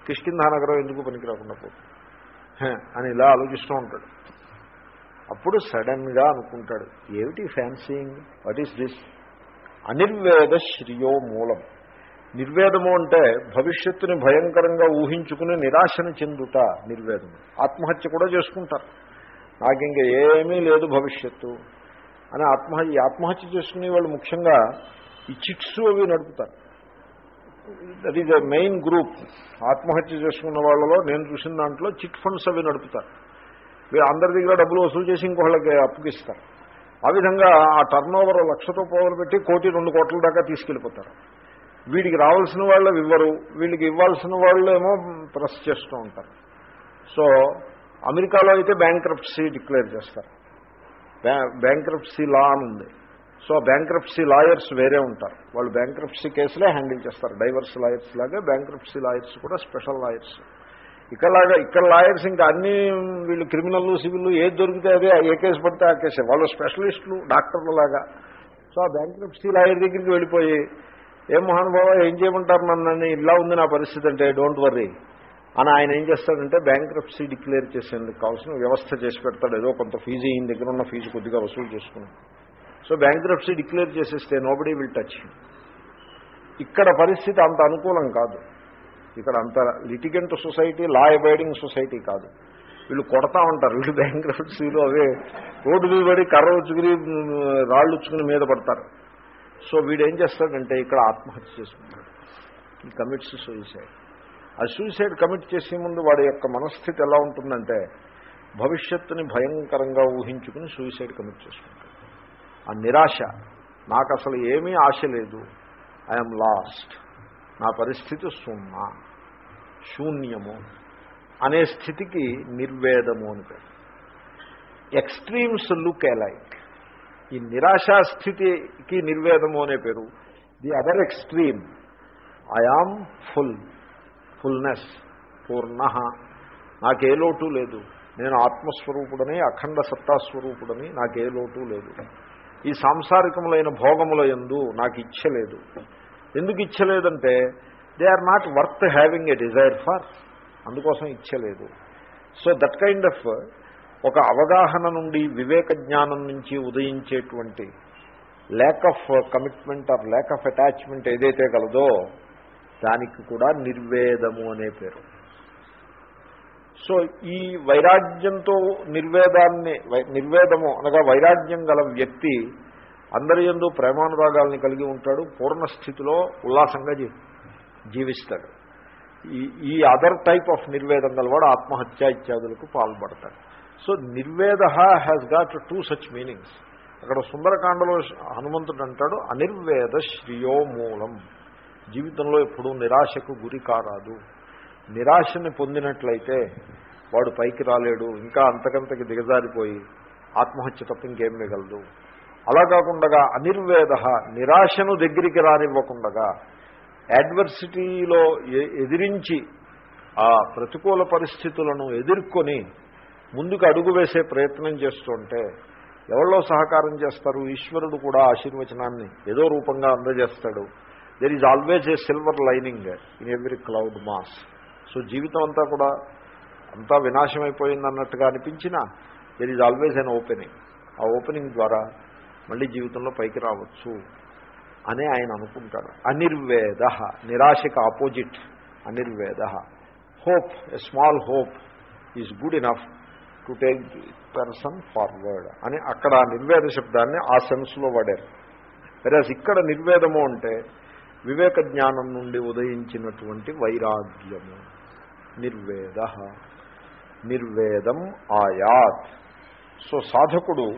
కిష్కింధానగరం ఎందుకు పనికి రాకుండా పోతుంది అని ఇలా ఆలోచిస్తూ ఉంటాడు. అప్పుడు సడన్గా అనుకుంటాడు ఏమిటి ఫ్యాన్సీయింగ్ వాట్ ఈస్ దిస్ అనిర్వేద శ్రియో మూలం. నిర్వేదము అంటే భవిష్యత్తుని భయంకరంగా ఊహించుకుని నిరాశను చెందుట నిర్వేదము. ఆత్మహత్య కూడా చేసుకుంటారు. నాకు ఇంకా ఏమీ లేదు భవిష్యత్తు అని ఆత్మహత్య ఆత్మహత్య చేసుకునే వాళ్ళు ముఖ్యంగా ఈ చిట్స్ అవి నడుపుతారు. That is a main group ఆత్మహత్య చేసుకున్న వాళ్ళలో నేను చూసిన దాంట్లో చిట్ ఫండ్స్ అవి నడుపుతారు. అందరి దగ్గర డబ్బులు వసూలు చేసి ఇంకోళ్ళకి అప్పుకిస్తారు ఆ విధంగా ఆ టర్న్ ఓవర్ లక్షతో పోవలు పెట్టి కోటి రెండు కోట్ల దాకా తీసుకెళ్ళిపోతారు. వీడికి రావాల్సిన వాళ్ళు ఇవ్వరు వీళ్ళకి ఇవ్వాల్సిన వాళ్ళు ఏమో ప్రెస్ చేస్తూ ఉంటారు. సో అమెరికాలో అయితే బ్యాంక్రప్సీ డిక్లేర్ చేస్తారు. బ్యాంక్రప్సీ లా అని ఉంది. సో బ్యాంక్రప్సీ లాయర్స్ వేరే ఉంటారు. వాళ్ళు బ్యాంక్రప్సీ కేసులే హ్యాండిల్ చేస్తారు. డైవర్స్ లాయర్స్ లాగా బ్యాంక్రప్సీ లాయర్స్ కూడా స్పెషల్ లాయర్స్ ఇక్కడలాగా ఇక్కడ లాయర్స్ ఇంకా అన్ని వీళ్ళు క్రిమినల్ సివిల్ ఏది దొరికితే అదే ఏ కేసు పడితే ఆ కేసే. వాళ్ళు స్పెషలిస్టులు డాక్టర్లు లాగా. సో ఆ బ్యాంక్రప్సీ లాయర్ దగ్గరికి వెళ్ళిపోయి ఏం మహానుభావ ఏం చేయమంటారు నన్ను ఇలా ఉంది నా పరిస్థితి అంటే డోంట్ వర్రీ అని ఆయన ఏం చేస్తాడంటే బ్యాంక్రప్సీ డిక్లేర్ చేసేందుకు కావాల్సిన వ్యవస్థ చేసి పెడతాడు. ఏదో కొంత ఫీజు ఈయన దగ్గర ఉన్న ఫీజు కొద్దిగా వసూలు చేసుకుని. సో బ్యాంక్రప్సీ డిక్లేర్ చేసేస్తే నోబడీ విల్ టచ్ ఇక్కడ పరిస్థితి అంత అనుకూలం కాదు. ఇక్కడ అంత litigant society law abiding society కాదు. వీళ్ళు కొడతా ఉంటారు వీళ్ళు బ్యాంక్రప్సీలు అవే రోడ్డు మీద పడి కర్ర ఉచ్చుకుని రాళ్ళు ఉచ్చుకుని మీద పడతారు. సో వీడు ఏం చేస్తాడంటే ఇక్కడ ఆత్మహత్య చేసుకుంటాడు ఈ కమిట్స్ సూసైడ్ ఆ సూసైడ్ కమిట్ చేసే ముందు వాడి యొక్క మనస్థితి ఎలా ఉంటుందంటే భవిష్యత్తుని భయంకరంగా ఊహించుకుని సూసైడ్ కమిట్ చేసుకుంటాడు. ఆ నిరాశ నాకు అసలు ఏమీ ఆశ లేదు. ఐఎమ్ లాస్ట్ నా పరిస్థితి సున్నా శూన్యము అనే స్థితికి నిర్వేదము అని పేరు. ఎక్స్ట్రీమ్స్ లుక్ ఎలైక్ ఈ నిరాశా స్థితికి నిర్వేదము అనే పేరు. The other extreme. I am full fullness పూర్ణ. నాకే లోటు లేదు. నేను ఆత్మస్వరూపుడని అఖండ సత్తాస్వరూపుడని నాకే లోటు లేదు. ఈ సాంసారికములైన భోగముల ఎందు నాకు ఇచ్చలేదు ఎందుకు ఇచ్చలేదంటే they are not worth having a desire for అందుకోసం ఇచ్చలేదు సో దట్ కైండ్ ఆఫ్ ఒక అవగాహన నుండి వివేక జ్ఞానం నుంచి ఉదయించేటువంటి lack of commitment or lack of attachment ఏదైతే కలదో దానికి కూడా నిర్వేదము అనే పేరు. సో ఈ వైరాగ్యంతో నిర్వేదాన్ని నిర్వేదము అనగా వైరాగ్యం గల వ్యక్తి అందరి ఎందు ప్రేమానురాగాల్ని కలిగి ఉంటాడు పూర్ణ స్థితిలో ఉల్లాసంగా జీవిస్తాడు. ఈ ఈ అదర్ టైప్ ఆఫ్ నిర్వేదం గలవాడు ఆత్మహత్య ఇత్యాదులకు పాల్పడతాడు. So నిర్వేద has got two such meanings అక్కడ సుందరకాండలో హనుమంతుడు అంటాడు అనిర్వేద శ్రియో మూలం. జీవితంలో ఎప్పుడూ నిరాశకు గురి కారాదు. నిరాశని పొందినట్లయితే వాడు పైకి రాలేడు ఇంకా అంతకంతకి దిగజారిపోయి ఆత్మహత్య తప్ప ఇంకేం మిగలదు. అలా కాకుండా అనిర్వేద నిరాశను దగ్గరికి రానివ్వకుండగా యాడ్వర్సిటీలో ఎదిరించి ఆ ప్రతికూల పరిస్థితులను ఎదుర్కొని ముందుకు అడుగు వేసే ప్రయత్నం చేస్తుంటే ఎవరిలో సహకారం చేస్తారు? ఈశ్వరుడు కూడా ఆశీర్వచనాన్ని ఏదో రూపంగా అందజేస్తాడు. There is always a silver lining in every cloud mass so జీవితం అంతా కూడా అంతా వినాశమైపోయింది అన్నట్టుగా అనిపించినా there is always an opening ఆ ఓపెనింగ్ ద్వారా మళ్ళీ జీవితంలో పైకి రావచ్చు అని ఆయన అనుకుంటాడు అనిర్వేద నిరాశకు opposite అనిర్వేద. Hope a small hope is good enough to take the person forward అని అక్కడ నిర్వేద శబ్దాన్ని ఆ సెన్స్లో వాడారు. వెరాజ్ ఇక్కడ నిర్వేదము అంటే వివేక జ్ఞానం నుండి ఉదయించినటువంటి వైరాగ్యము. నిర్వేద. నిర్వేదం ఆయాత్. సో సాధకుడు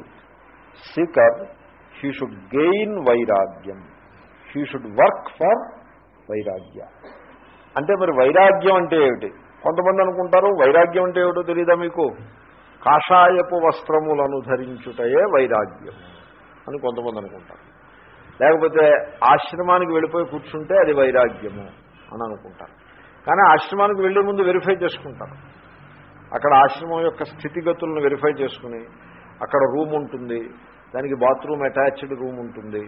సీకర్ హీ షుడ్ గెయిన్ వైరాగ్యం హీ షుడ్ వర్క్ ఫర్ వైరాగ్య అంటే మరి వైరాగ్యం అంటే ఏమిటి? కొంతమంది అనుకుంటారు వైరాగ్యం అంటే ఏమిటో తెలియదా మీకు? కాషాయపు వస్త్రములను ధరించుటయే వైరాగ్యం అని కొంతమంది అనుకుంటారు. లేకపోతే ఆశ్రమానికి వెళ్ళిపోయి కూర్చుంటే అది వైరాగ్యము అని అనుకుంటారు. కానీ ఆశ్రమానికి వెళ్ళే ముందు వెరిఫై చేసుకుంటారు. అక్కడ ఆశ్రమం యొక్క స్థితిగతులను వెరిఫై చేసుకుని అక్కడ రూమ్ ఉంటుంది దానికి బాత్రూమ్ అటాచ్డ్ రూమ్ ఉంటుంది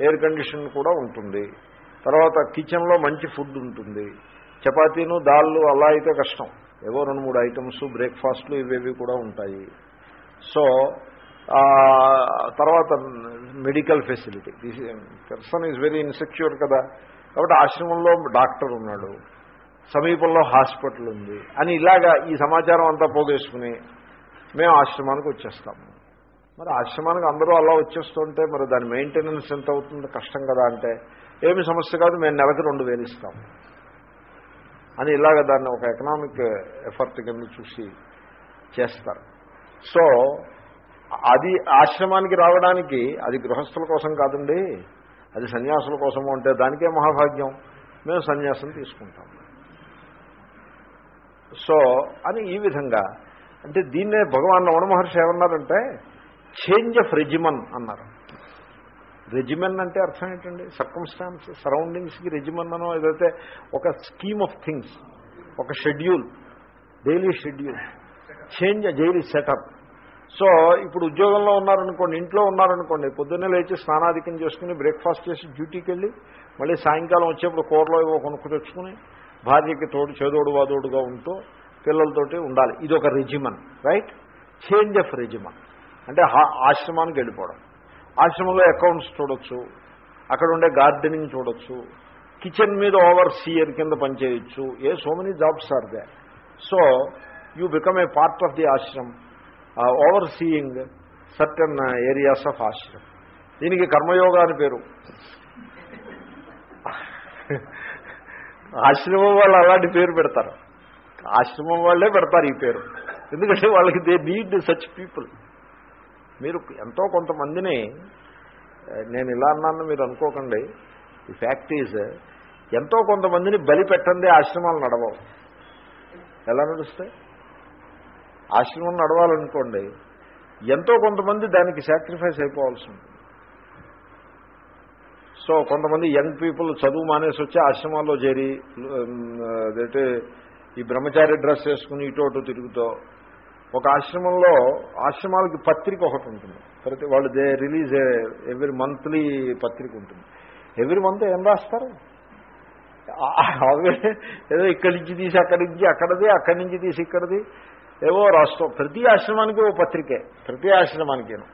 ఎయిర్ కండిషన్ కూడా ఉంటుంది. తర్వాత కిచెన్లో మంచి ఫుడ్ ఉంటుంది. చపాతీను దాళ్ళు అలా అయితే కష్టం. ఏవో రెండు మూడు ఐటమ్స్ బ్రేక్ఫాస్ట్లు ఇవేవి కూడా ఉంటాయి. సో తర్వాత medical facility. This person is very insecure కదా. కాబట్టి ఆశ్రమంలో డాక్టర్ ఉన్నాడు. సమీపంలో హాస్పిటల్ ఉంది. అని ఇలాగా ఈ సమాచారం అంతా పోగేసుకుని మేము ఆశ్రమానికి వచ్చేస్తాము. మరి ఆశ్రమానికి అందరూ అలా వచ్చేస్తుంటే మరి దాని మెయింటెనెన్స్ ఎంత అవుతుంది? కష్టం కదా అంటే. ఏమి సమస్య కాదు మేము నెలకి రెండు వేలు ఇస్తాము. అని ఇలాగ దాన్ని ఒక ఎకనామిక్ ఎఫర్ట్ కింద చూసి చేస్తారు. సో అది ఆశ్రమానికి రావడానికి అది గృహస్థుల కోసం కాదండి అది సన్యాసుల కోసము అంటే దానికే మహాభాగ్యం. మేము సన్యాసం తీసుకుంటాం. సో అని ఈ విధంగా అంటే దీన్నే భగవాన్ రమణ మహర్షి ఏమన్నారంటే చేంజ్ ఆఫ్ రెజిమన్ అన్నారు. రెజిమెన్ అంటే అర్థం ఏంటండి? సర్కమ్స్టాన్స్ సరౌండింగ్స్కి రెజిమెన్ అనో ఏదైతే ఒక స్కీమ్ ఆఫ్ థింగ్స్ ఒక schedule daily schedule change daily setup so ఇప్పుడు ఉద్యోగంలో ఉన్నారనుకోండి ఇంట్లో ఉన్నారనుకోండి పొద్దున్నే లేచి స్నానాధికం చేసుకుని బ్రేక్ఫాస్ట్ చేసి డ్యూటీకి వెళ్ళి మళ్ళీ సాయంకాలం వచ్చేప్పుడు కూరలో ఏవో కొనుక్కు తెచ్చుకుని భార్యకి తోడు చేదోడు వాదోడుగా ఉంటూ పిల్లలతోటి ఉండాలి. ఇది ఒక regimen right change of regimen అంటే ఆశ్రమానికి వెళ్ళిపోవడం. ఆశ్రమంలో అకౌంట్స్ చూడొచ్చు. అక్కడ ఉండే గార్డెనింగ్ చూడొచ్చు. కిచెన్ మీద ఓవర్ సీయర్ కింద పనిచేయచ్చు. A so many jobs are they. So you become a part of the ashram. Overseeing certain areas of ashram. దీనికి కర్మయోగా అని పేరు. ఆశ్రమం వాళ్ళు అలాంటి పేరు పెడతారు. ఆశ్రమం వాళ్ళే పెడతారు ఈ పేరు. ఎందుకంటే వాళ్ళకి దే నీడ్ సచ్ పీపుల్. మీరు ఎంతో కొంతమందిని నేను ఇలా అన్నాను మీరు అనుకోకండి. ఈ ఫ్యాక్ట్ ఈజ్ ఎంతో కొంతమందిని బలి పెట్టండి ఆశ్రమాలు నడవవు. ఎలా నడుస్తాయి? ఆశ్రమం నడవాలనుకోండి ఎంతో కొంతమంది దానికి సాక్రిఫైస్ అయిపోవాల్సి ఉంటుంది. సో కొంతమంది యంగ్ పీపుల్ చదువు మానేసి వచ్చి ఆశ్రమాల్లో చేరి అదైతే ఈ బ్రహ్మచారి డ్రెస్ వేసుకుని ఇటు అటు తిరుగుతూ ఒక ఆశ్రమంలో ఆశ్రమాలకి పత్రిక ఒకటి ఉంటుంది. ప్రతి వాళ్ళు దే రిలీజ్ ఎవ్రీ మంత్లీ పత్రిక ఉంటుంది. ఎవ్రీ మంత్ ఏం రాస్తారు? అవే ఏదో ఇక్కడి నుంచి తీసి అక్కడి నుంచి అక్కడది అక్కడి నుంచి తీసి ఇక్కడది. ఏవో రాష్ట్రం ప్రతి ఆశ్రమానికి ఓ పత్రికే. ప్రతి ఆశ్రమానికేను.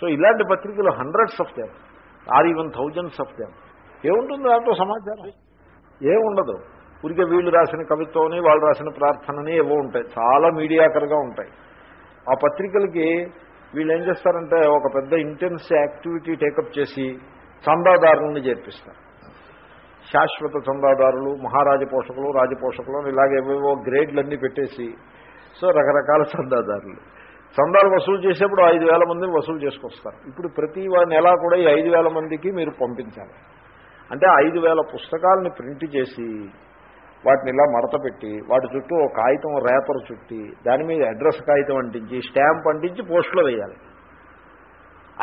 సో ఇలాంటి పత్రికలు hundreds of them or even thousands of them ఏముంటుంది దాంట్లో సమాచారం? ఏముండదు. ఊరికే వీళ్ళు రాసిన కవిత్వని వాళ్ళు రాసిన ప్రార్థనని ఏవో ఉంటాయి. చాలా మీడియాకర్గా ఉంటాయి. ఆ పత్రికలకి వీళ్ళు ఏం చేస్తారంటే ఒక పెద్ద ఇంటెన్స్ యాక్టివిటీ టేకప్ చేసి చందాదారులను చేర్పిస్తారు. శాశ్వత చందాదారులు మహారాజ పోషకులు రాజపోషకులు ఇలాగేవేవో గ్రేడ్లన్నీ పెట్టేసి సో రకరకాల చందాదారులు. చందాలు వసూలు చేసేప్పుడు ఐదు వేల మందిని వసూలు చేసుకొస్తారు. ఇప్పుడు ప్రతి నెల కూడా ఈ ఐదు వేల మందికి మీరు పంపించాలి. అంటే ఐదు వేల పుస్తకాలని ప్రింట్ చేసి వాటిని ఇలా మడత పెట్టి వాటి చుట్టూ ఒక కాగితం రేపర్ చుట్టి దాని మీద అడ్రస్ కాగితం అంటించి స్టాంప్ అంటించి పోస్టులో వేయాలి.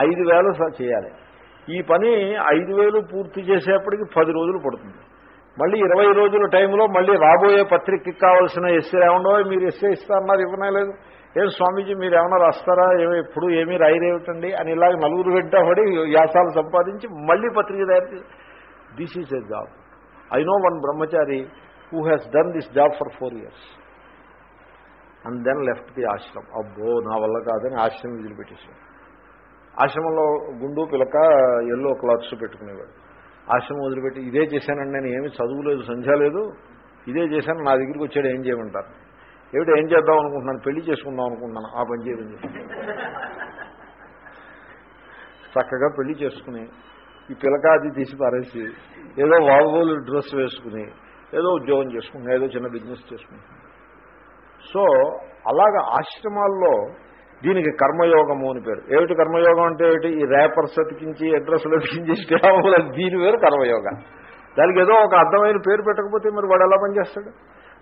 ఐదు వేలు చేయాలి. ఈ పని ఐదు వేలు పూర్తి చేసేప్పటికి పది రోజులు పడుతుంది. మళ్ళీ ఇరవై రోజుల టైంలో మళ్ళీ రాబోయే పత్రికకి కావాల్సిన ఎస్సే ఏమన్నా మీరు ఎస్సే ఇస్తారన్నారు ఇవ్వనే లేదు. ఏం స్వామీజీ మీరు ఏమైనా రాస్తారా? ఏమో ఎప్పుడు ఏమీ రాయరేమిటండి? అని ఇలాగ నలుగురు వెంట పడి వ్యాసాలు సంపాదించి మళ్ళీ పత్రిక తయారు this is a job I know one brahmachari who has done this job for four years and then left the ఆశ్రమం అబ్బో నా వల్ల కాదని ఆశ్రమం వదిలిపెట్టేసాడు ఆశ్రమంలో గుండు పిలక ఎల్లో క్లాత్స్ పెట్టుకునేవాడు. ఆశ్రమం వదిలిపెట్టి ఇదే చేశానండి నేను ఏమి చదువులేదు సంధ్య లేదు. ఇదే చేశాను నా దగ్గరికి వచ్చాడు ఏం చేయమంటారు? ఏమిటి ఏం చేద్దాం అనుకుంటున్నాను? పెళ్ళి చేసుకుందాం అనుకుంటున్నాను. ఆ పని చేయడం చక్కగా పెళ్ళి చేసుకుని ఈ పిలక అది తీసి పారేసి ఏదో వాగోలు డ్రెస్ వేసుకుని ఏదో ఉద్యోగం చేసుకుంటున్నా ఏదో చిన్న బిజినెస్ చేసుకుంటున్నా. సో అలాగ ఆశ్రమాల్లో దీనికి కర్మయోగము అని పేరు. ఏమిటి కర్మయోగం అంటే ఏమిటి? ఈ ర్యాపర్స్ అతికించి అడ్రస్లు అతికించి దీని పేరు కర్మయోగ. దానికి ఏదో ఒక అర్థమైన పేరు పెట్టకపోతే మరి వాడు ఎలా పనిచేస్తాడు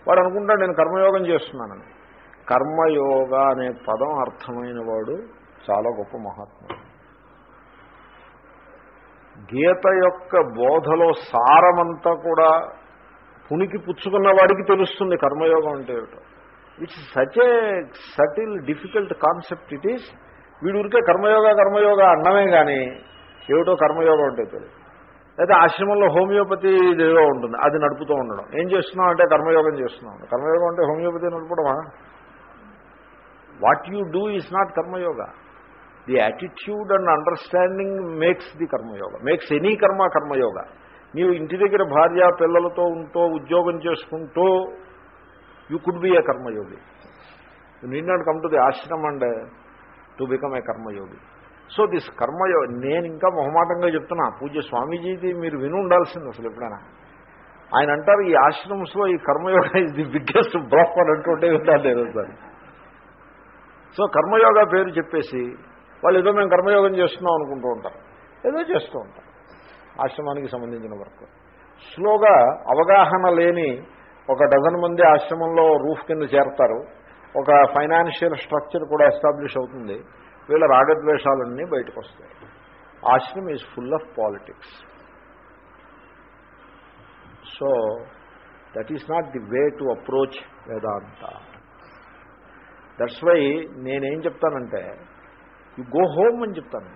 వాడు అనుకుంటాడు నేను కర్మయోగం చేస్తున్నానని. కర్మయోగ అనే పదం అర్థమైన వాడు చాలా గొప్ప మహాత్ముడు. గీత యొక్క బోధలో సారమంతా కూడా పునికి పుచ్చుకున్న వాడికి తెలుస్తుంది కర్మయోగం అంటే ఏమిటో. It's such a subtle difficult concept it is వీడు ఊరికే కర్మయోగ కర్మయోగ అన్నమే కానీ ఏమిటో కర్మయోగం అంటే తెలియదు. అయితే ఆశ్రమంలో హోమియోపతి ఏదో ఉంటుంది అది నడుపుతూ ఉండడం. ఏం చేస్తున్నాం అంటే కర్మయోగం చేస్తున్నాం కర్మయోగం అంటే homeopathy నడపడమా? What you do is not karma yoga. The attitude and understanding makes the karma yoga. Makes any karma karma yoga. నీవు ఇంటి దగ్గర భార్య పిల్లలతో ఉంటూ ఉద్యోగం చేసుకుంటూ you could be a karma yogi. You need not come to the ashram and to become a karma yogi. So this కర్మయో నేను ఇంకా మొహమాటంగా చెప్తున్నా పూజ్య స్వామీజీది మీరు విని ఉండాల్సింది అసలు ఎప్పుడైనా. ఆయన అంటారు ఈ ఆశ్రమ్స్లో ఈ karma yoga is the biggest block అంటుంటే వింటాను నేను సార్ సో కర్మయోగ పేరు చెప్పేసి వాళ్ళు ఏదో మేము కర్మయోగం చేస్తున్నాం అనుకుంటూ ఉంటారు. ఏదో చేస్తూ ఉంటారు. ఆశ్రమానికి సంబంధించిన వర్క్. స్లోగా అవగాహన లేని ఒక డజన్ మంది ఆశ్రమంలో రూఫ్ కింద చేరతారు. ఒక ఫైనాన్షియల్ స్ట్రక్చర్ కూడా ఎస్టాబ్లిష్ అవుతుంది. వీళ్ళ రాగద్వేషాలన్నీ బయటకు వస్తాయి. Ashram is full of politics so that is not the way to approach Vedanta that's why నేనేం చెప్తానంటే యు గో హోమ్ అని చెప్తాను.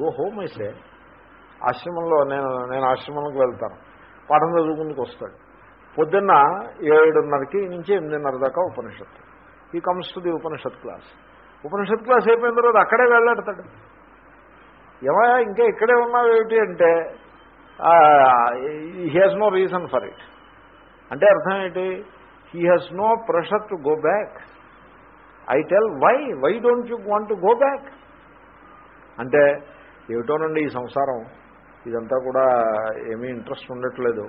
గో హోమ్ అయితే ఆశ్రమంలో నేను నేను ఆశ్రమంలోకి వెళ్తాను. పాఠం చదువుకుందుకు వస్తాడు. పొద్దున్న ఏడున్నరకి నుంచి ఎనిమిదిన్నర దాకా ఉపనిషత్తు. He comes to the Upanishad class Upanishad class అయిపోయిన తర్వాత అక్కడే వెళ్ళాడతాడు. ఏమయ్యా ఇంకా ఇక్కడే ఉన్నావు ఏమిటి అంటే he has no reason for it అంటే అర్థం ఏంటి? He has no pressure to go back I tell why why don't you want to go back అంటే ఏమిటోనండి ఈ సంసారం? ఇదంతా కూడా ఏమీ ఇంట్రెస్ట్ ఉండట్లేదు.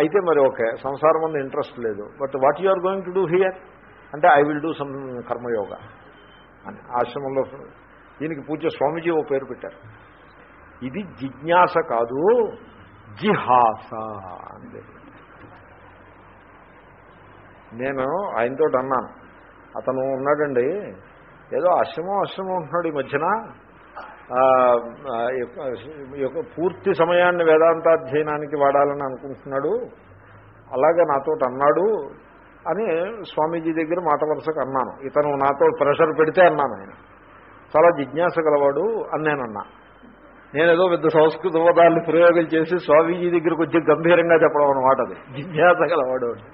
అయితే మరి ఓకే సంసారం మీద ఇంట్రెస్ట్ లేదు. But what you are going to do here? అంటే I will do some karma yoga అని. ఆశ్రమంలో దీనికి పూజ స్వామీజీ ఓ పేరు పెట్టారు. ఇది జిజ్ఞాస కాదు జిహాస అని నేను ఆయనతో అన్నాను. అతను ఉన్నాడండి ఏదో ఆశ్రమం ఆశ్రమం ఉంటున్నాడు ఈ మధ్యన. పూర్తి సమయాన్ని వేదాంతాధ్యయనానికి వాడాలని అనుకుంటున్నాడు. అలాగే నాతో అన్నాడు అని స్వామీజీ దగ్గర మాట వరుసకు అన్నాను. ఇతను నాతో ప్రెషర్ పెడితే అన్నాను ఆయన చాలా జిజ్ఞాస గలవాడు అని నేను అన్నా. నేనేదో పెద్ద సంస్కృత పదాలను ప్రయోగం చేసి స్వామీజీ దగ్గర కొంచెం గంభీరంగా చెప్పడం అనమాట అది. జిజ్ఞాస గలవాడు అని.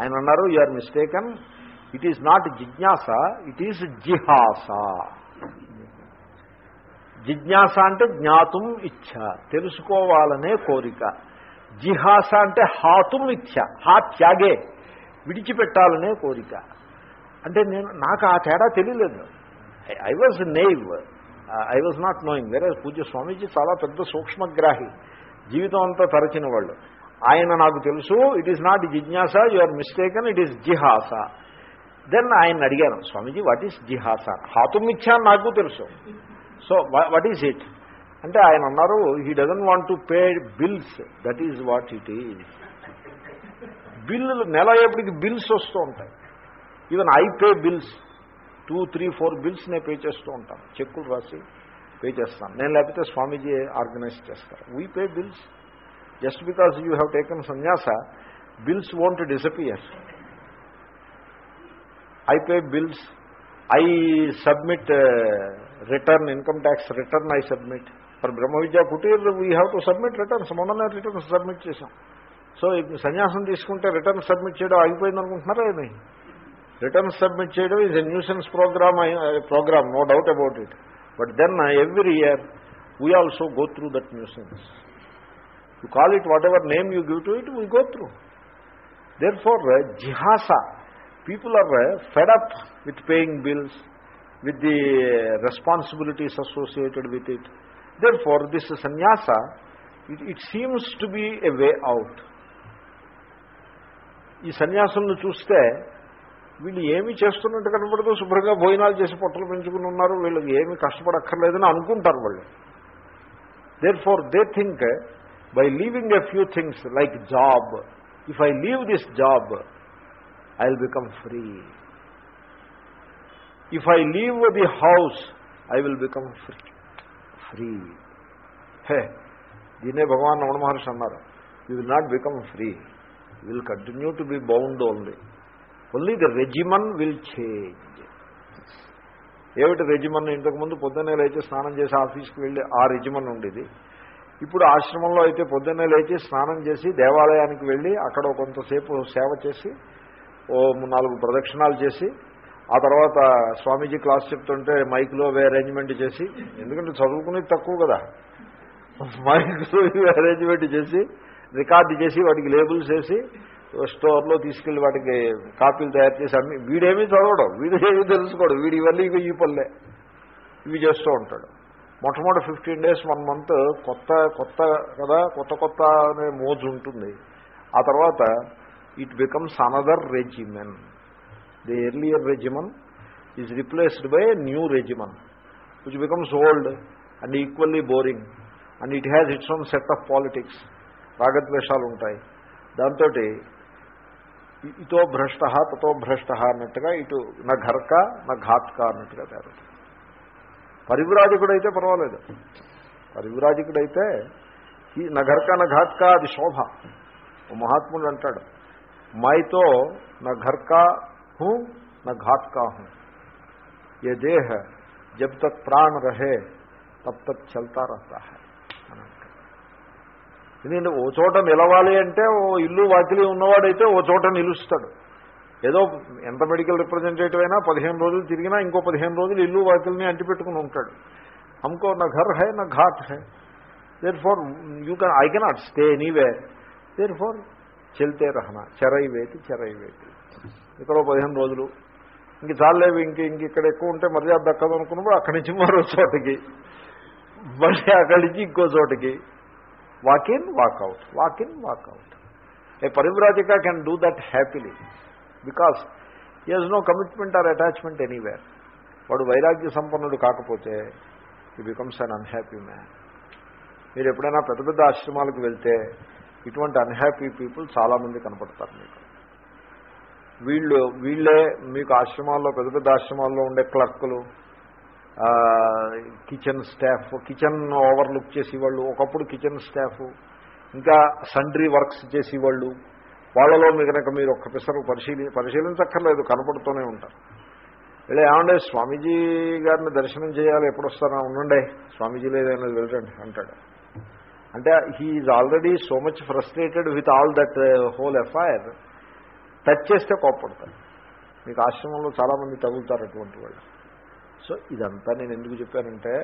ఆయన అన్నారు you are mistaken it is not jijnasa it is jihasa. జిజ్ఞాస అంటే జ్ఞాతుం ఇచ్ఛ తెలుసుకోవాలనే కోరిక. జిహాస అంటే హాతుం ఇచ్ఛ హా త్యాగే విడిచిపెట్టాలనే కోరిక. అంటే నేను నాకు ఆ తేడా తెలియలేదు. I was naive I was not knowing వేరే పూజ్య స్వామీజీ చాలా పెద్ద సూక్ష్మగ్రాహి జీవితం అంతా తరచిన వాళ్ళు. ఆయన నాకు తెలుసు it is not jijnasa your mistaken it is jihasa. Then ఆయన అడిగాను స్వామీజీ వాట్ ఈస్ జిహాస? హాతుమిచ్చా నాకు తెలుసు. సో వాట్ ఈజ్ ఇట్ అంటే ఆయన అన్నారు he doesn't want to pay bills that is what it is బిల్లులు నెల ఎప్పటికి బిల్స్ వస్తూ ఉంటాయి. Even I pay bills two three four bills నేను పే చేస్తూ ఉంటాను చెక్కులు రాసి పే చేస్తాను నేను లేకపోతే స్వామీజీ ఆర్గనైజ్ చేస్తారు. We pay bills just because you have taken sannyasa bills won't disappear I pay bills I submit return income tax return I submit for Brahma Vidya Kutir we have to submit returns మొన్ననే returns submit చేశాం. So సన్యాసం తీసుకుంటే return submit చేయడం ఆగిపోయింది అనుకుంటున్నారా ఏమి? Return submit చేయడం is a nuisance program program no doubt about it but then every year we also go through that nuisance you call it whatever name you give to it we go through therefore jihasa people are fed up with paying bills with the responsibilities associated with it. Therefore, this sannyasa, it, it seems to be a way out. ఈ సన్యాసులను చూస్తే వీళ్ళు ఏమి చేస్తున్నట్టు కనపడదు శుభ్రంగా భోజనాలు చేసి పొట్టలు పెంచుకుని ఉన్నారు వీళ్ళకి ఏమి కష్టపడక్కర్లేదని అనుకుంటారు వాళ్ళు therefore they think by leaving a few things like job if I leave this job I will become free If I leave the house, I will become free. Free. హే దీనే భగవాన్ రమణ మహర్షి అన్నారు. You will not become free you will continue to be bound only only the regimen will change ఏమిటి regimen ఇంతకుముందు పొద్దున్నే లేచి స్నానం చేసి ఆఫీస్కి వెళ్ళి ఆ రెజిమన్ ఉండేది. ఇప్పుడు ఆశ్రమంలో అయితే పొద్దున్నే లేచి స్నానం చేసి దేవాలయానికి వెళ్ళి అక్కడ కొంతసేపు సేవ చేసి ఓ నాలుగు ప్రదక్షిణాలు చేసి ఆ తర్వాత స్వామీజీ క్లాస్ చెప్తుంటే మైక్లో అరేంజ్మెంట్ చేసి ఎందుకంటే చదువుకునేది తక్కువ కదా. మైక్లో అరేంజ్మెంట్ చేసి రికార్డు చేసి వాటికి లేబుల్స్ వేసి స్టోర్లో తీసుకెళ్ళి వాటికి కాపీలు తయారు చేసి అమ్మి వీడేమీ చదవడం వీడు ఏమీ తెలుసుకోడు వీడి ఇవన్నీ ఇవి ఈ పల్లె. ఇవి చేస్తూ ఉంటాడు. మొట్టమొదటి ఫిఫ్టీన్ డేస్ వన్ మంత్ కొత్త కొత్త కదా కొత్త కొత్త అనే మోజు ఉంటుంది. ఆ తర్వాత it becomes another regimen. the earlier regimen is replaced by new new regimen becomes old and equally boring and it it it's its set of politics politics రాగద్వేషాలు ఉంటాయి దాంతో ఇతో భ్రష్ట తతో భ్రష్ట అన్నట్టుగా ఇటు నా ఘర్క నా ఘాత్క అన్నట్టుగా తయారవుతుంది పరివిరాజకుడైతే పర్వాలేదు పరివిరాజకుడైతే ఈ నఘర్క నఘాత్క అది శోభ. మహాత్ముడు అంటాడు మైతో నఘర్క हूँ न घाट का हूँ ये देह जब तक प्राण रहे तब तक चलता रहता है ఎందుకంటే ఓ చోట నిలవాలి అంటే ఓ ఇల్లు వాకిలి ఉన్నవాడైతే ఓ చోట నిలుస్తాడు ఏదో ఎంత మెడికల్ రిప్రజెంటేటివ్ అయినా పదిహేను రోజులు తిరిగినా ఇంకో పదిహేను రోజులు ఇల్లు వాకిల్ని అంటిపెట్టుకుని ఉంటాడు హమ్కో నా ఘర్ హై నా ఘాట్ high therefore you can I cannot stay anywhere therefore చెల్తే Rahana చెరై వేటి చెరై వేటి ఇక్కడ పదిహేను రోజులు. ఇంక చాలేవి ఇంక ఇంక ఇక్కడ ఎక్కువ ఉంటే మర్యాద దక్కదు అనుకున్నప్పుడు అక్కడి నుంచి మరో చోటకి. మళ్ళీ అక్కడి నుంచి ఇంకో చోటకి. Walk in walkout walk in walkout a parivrajika can do that happily because is no commitment or attachment anywhere వాడు వైరాగ్య సంపన్నుడు కాకపోతే ఈ బికమ్స్ అన్ అన్హ్యాపీ మ్యాన్ మీరు ఎప్పుడైనా పెద్ద పెద్ద ఆశ్రమాలకు వెళ్తే ఇటువంటి అన్హ్యాపీ పీపుల్ చాలామంది కనపడతారు మీకు. వీళ్ళు వీళ్ళే మీకు ఆశ్రమాల్లో పెద్ద పెద్ద ఆశ్రమాల్లో ఉండే క్లర్కులు కిచెన్ స్టాఫ్ కిచెన్ ఓవర్లుక్ చేసేవాళ్ళు ఒకప్పుడు కిచెన్ స్టాఫ్ ఇంకా సండ్రీ వర్క్స్ చేసేవాళ్ళు వాళ్ళలో మీ కనుక మీరు ఒక్క పిసరు పరిశీలి పరిశీలించక్కర్లేదు కనపడుతూనే ఉంటారు. ఇలా ఏమండే స్వామీజీ గారిని దర్శనం చేయాలి ఎప్పుడు వస్తారా ఉండండి స్వామీజీ లేదనేది వెళ్ళండి అంటాడు. అంటే he is already so much frustrated with all that whole FIR. Touch చేస్తే కోపడతారు మీకు ఆశ్రమంలో చాలామంది తగులుతారు అటువంటి వాళ్ళు. సో ఇదంతా నేను ఎందుకు చెప్పానంటే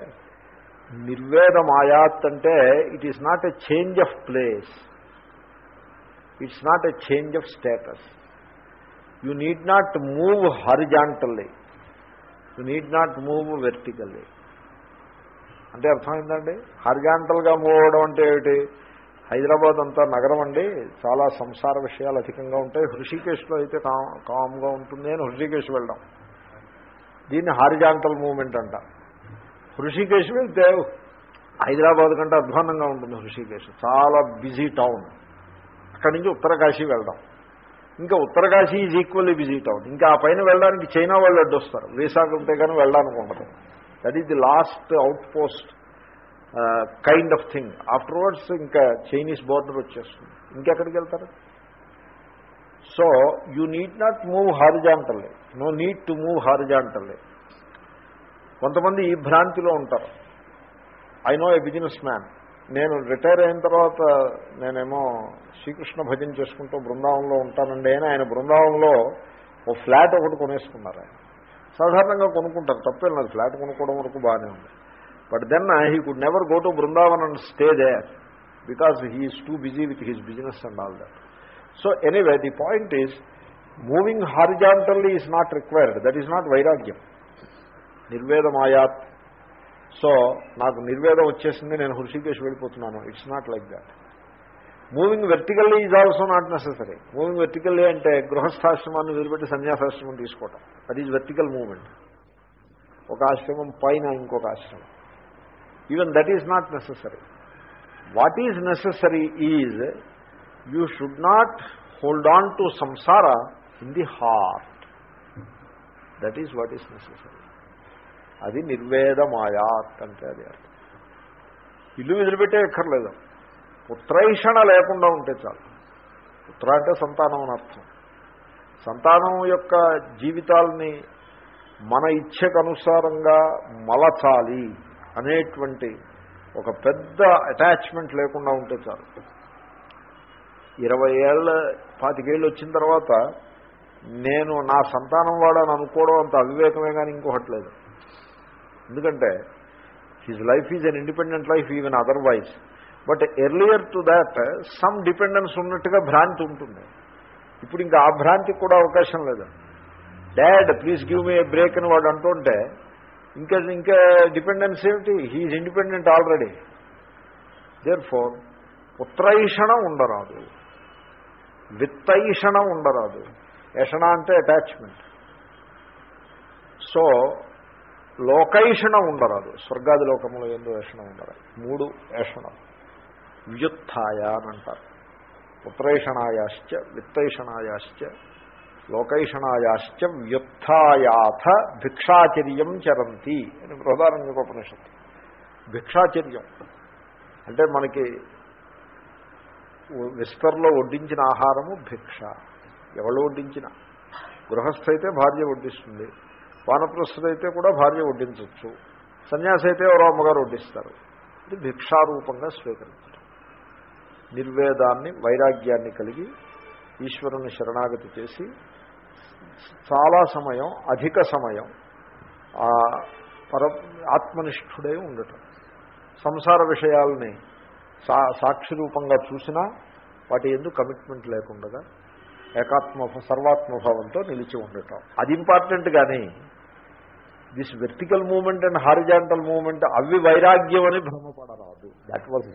నిర్వేద మాయాత్ అంటే it is not a change of place it's not a change of status you need not move horizontally you need not move vertically అంటే అర్థమైందండి? హరిజాంటల్గా మూవ్ అవడం అంటే ఏమిటి? హైదరాబాద్ అంతా నగరం అండి. చాలా సంసార విషయాలు అధికంగా ఉంటాయి. హృషికేశ్లో అయితే కామ్ కామ్గా ఉంటుంది. అని హృషికేశ్ వెళ్ళడం దీన్ని హారిజాంటల్ మూమెంట్ అంట. హృషికేశ్ వెళ్తే హైదరాబాద్ కంటే అధ్వానంగా ఉంటుంది హృషికేశ్. చాలా బిజీ టౌన్. అక్కడి నుంచి ఉత్తరకాశీ వెళ్దాం. ఇంకా Uttarkashi is equally busy town. ఇంకా ఆ పైన వెళ్ళడానికి చైనా వాళ్ళు అడ్డొస్తారు. వీసాకు ఉంటే కానీ వెళ్ళడానికి ఉండదు. That is the last outpost kind of thing afterwards ఇంకా చైనీస్ బోర్డర్ వచ్చేస్తుంది. ఇంకెక్కడికి వెళ్తారు? So you need not move horizontally no need to move horizontally కొంతమంది ఈ భ్రాంతిలో ఉంటారు. I know a business man నేను రిటైర్ అయిన తర్వాత నేనేమో శ్రీకృష్ణ భజన చేసుకుంటూ బృందావనంలో ఉంటానండి అని ఆయన బృందావనంలో ఓ ఫ్లాట్ ఒకటి కొనేసుకున్నారు ఆయన. సాధారణంగా కొనుక్కుంటారు. తప్పేం లేదు. ఫ్లాట్ కొనుక్కోవడం వరకు బాగానే ఉంది. But then he could never go to Vrindavan and stay there because he is too busy with his business and all that so anyway the point is moving horizontally is not required that is not వైరాగ్యం నిర్వేదమాయాత్ so నాకు నిర్వేదం వచ్చేసింది నేను హృషికేశ్ వెళ్ళిపోతున్నాను. It's not like that moving vertically is also not necessary moving vertically అంటే గృహస్థాశ్రమాన్ని వదిలిపెట్టి సన్యాసాశ్రమం తీసుకోవటం. దట్ ఈజ్ వెర్టికల్ మూవ్మెంట్ ఒక ఆశ్రమం పైన ఇంకొక ఆశ్రమం. Even that is not necessary what is necessary is you should not hold on to samsara in the heart that is what is necessary అది నిర్వేదమాయాత్ అంటే అది అర్థం ఇల్లు వదిలిపెట్టే ఎక్కర్లేదు పుత్రైషణ లేకుండా ఉంటే చాలు పుత్ర అంటే సంతానం అని అర్థం సంతానం యొక్క జీవితాలని మన ఇచ్ఛకు అనుసారంగా మలచాలి అనేటువంటి ఒక పెద్ద అటాచ్మెంట్ లేకుండా ఉంటే చాలు. ఇరవై ఏళ్ళ పాతికేళ్ళు వచ్చిన తర్వాత నేను నా సంతానం వాడని అనుకోవడం అంత అవివేకమే కానీ ఇంకొకట్లేదు ఎందుకంటే his life is an independent life even otherwise. But earlier to that some dependence ఉన్నట్టుగా భ్రాంతి ఉంటుంది. ఇప్పుడు ఇంకా ఆ భ్రాంతికి కూడా అవకాశం లేదు. Dad please give me a break అని వాడు అంటుంటే ఇంకా ఇంకా డిపెండెన్స్ ఏమిటి? He is independent already therefore పుత్రైషణం ఉండరాదు. విత్తైషణ ఉండరాదు. యషణ అంటే అటాచ్మెంట్ సో లోకైషణ ఉండరాదు. స్వర్గాది లోకములో ఎందు యషణ ఉండరాదు. మూడు యషణం వ్యుత్థాయ అని అంటారు పుత్రైషణాయాశ్చ విత్తైషణాయాశ్చ లోకైషణాయాశ్చ వ్యుత్యాథ భిక్షాచర్యం చరంతి అని బృహదారణ్యోపనిషత్తు. భిక్షాచర్యం. అంటే మనకి విస్తర్లో వడ్డించిన ఆహారము భిక్ష. ఎవరు వడ్డించిన? గృహస్థ అయితే భార్య వడ్డిస్తుంది. వానప్రస్థుడైతే కూడా భార్య వడ్డించవచ్చు సన్యాసి అయితే ఎవరో అమ్మగారు వడ్డిస్తారు. ఇది భిక్షారూపంగా స్వీకరించడం. నిర్వేదాన్ని వైరాగ్యాన్ని కలిగి ఈశ్వరుని శరణాగతి చేసి చాలా సమయం అధిక సమయం పర ఆత్మనిష్ఠుడై ఉండటం. సంసార విషయాల్ని సా సాక్షి రూపంగా చూసినా వాటి ఎందుకు కమిట్మెంట్ లేకుండా ఏకాత్మ సర్వాత్మభావంతో నిలిచి ఉండటం. అది ఇంపార్టెంట్ కానీ this vertical movement and horizontal movement అవి వైరాగ్యం అని భ్రమపడరాదు. That was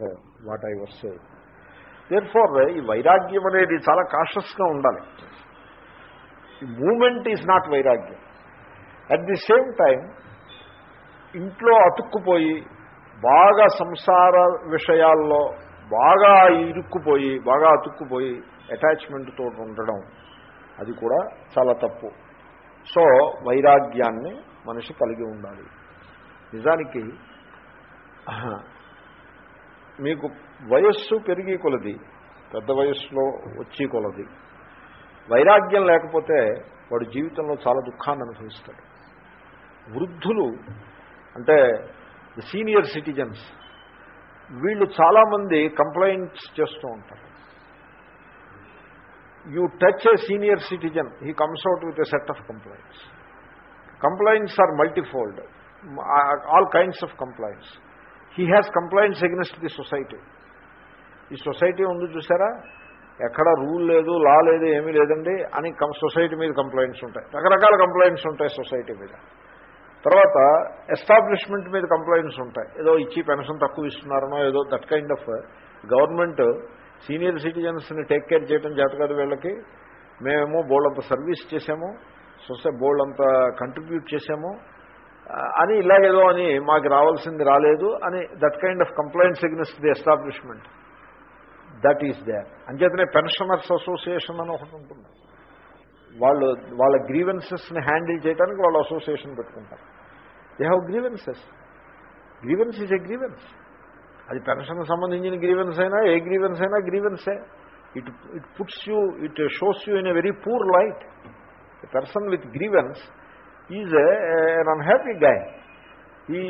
what I was say therefore ఈ వైరాగ్యం అనేది చాలా కాషస్గా ఉండాలి. మూమెంట్ ఈజ్ నాట్ వైరాగ్యం అట్ ది సేమ్ టైం ఇంట్లో అతుక్కుపోయి బాగా సంసార విషయాల్లో బాగా ఇరుక్కుపోయి బాగా అతుక్కుపోయి అటాచ్మెంట్తో ఉండడం అది కూడా చాలా తప్పు. సో వైరాగ్యాన్ని మనిషి కలిగి ఉండాలి. నిజానికి మీకు వయస్సు పెరిగి కొలది. పెద్ద వయస్సులో వచ్చి కొలది. వైరాగ్యం లేకపోతే వాడు జీవితంలో చాలా దుఃఖాన్ని అనుభవిస్తాడు. వృద్ధులు అంటే సీనియర్ సిటిజన్స్ వీళ్ళు చాలామంది కంప్లైంట్స్ చేస్తూ ఉంటారు. You touch a senior citizen he comes out with a set of complaints complaints are multifold all kinds of complaints he has complaints against the society ఈ సొసైటీ ఉంది చూసారా? ఎక్కడ రూల్ లేదు లా లేదు ఏమీ లేదండి అని సొసైటీ మీద కంప్లైంట్స్ ఉంటాయి. రకరకాల కంప్లైంట్స్ ఉంటాయి సొసైటీ మీద. తర్వాత ఎస్టాబ్లిష్మెంట్ మీద కంప్లైంట్స్ ఉంటాయి. ఏదో ఇచ్చి పెన్షన్ తక్కువ ఇస్తున్నారనో ఏదో that kind of government senior సిటిజన్స్ని take care చేయడం చేత కాదు వీళ్ళకి. మేమేమో అంత సర్వీస్ చేసాము సొసై బోళ్ళంత కంట్రిబ్యూట్ చేసాము అని ఇలాగేదో అని మాకు రావాల్సింది రాలేదు అని that kind of complaints against the establishment. That is there అంచేతనే పెన్షనర్స్ అసోసియేషన్ అని ఒకటి ఉంటుంది. వాళ్ళు వాళ్ళ గ్రీవెన్సెస్ని హ్యాండిల్ చేయడానికి వాళ్ళు అసోసియేషన్ పెట్టుకుంటారు. They have grievances grievance is a grievance అది పెన్షన్ సంబంధించిన గ్రీవెన్స్ అయినా ఏ గ్రీవెన్స్ అయినా గ్రీవెన్సే it it puts you it shows you in a very poor light a person with grievance is an unhappy guy he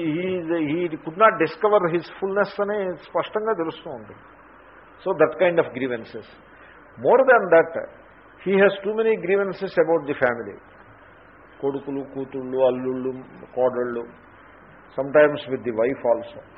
he could not discover his fullness అని స్పష్టంగా తెలుస్తూ ఉంటుంది. So that kind of grievances. More than that, he has too many grievances about the family. Kodukulu, Kutulu, Allulu, Kodalu, sometimes with the wife also.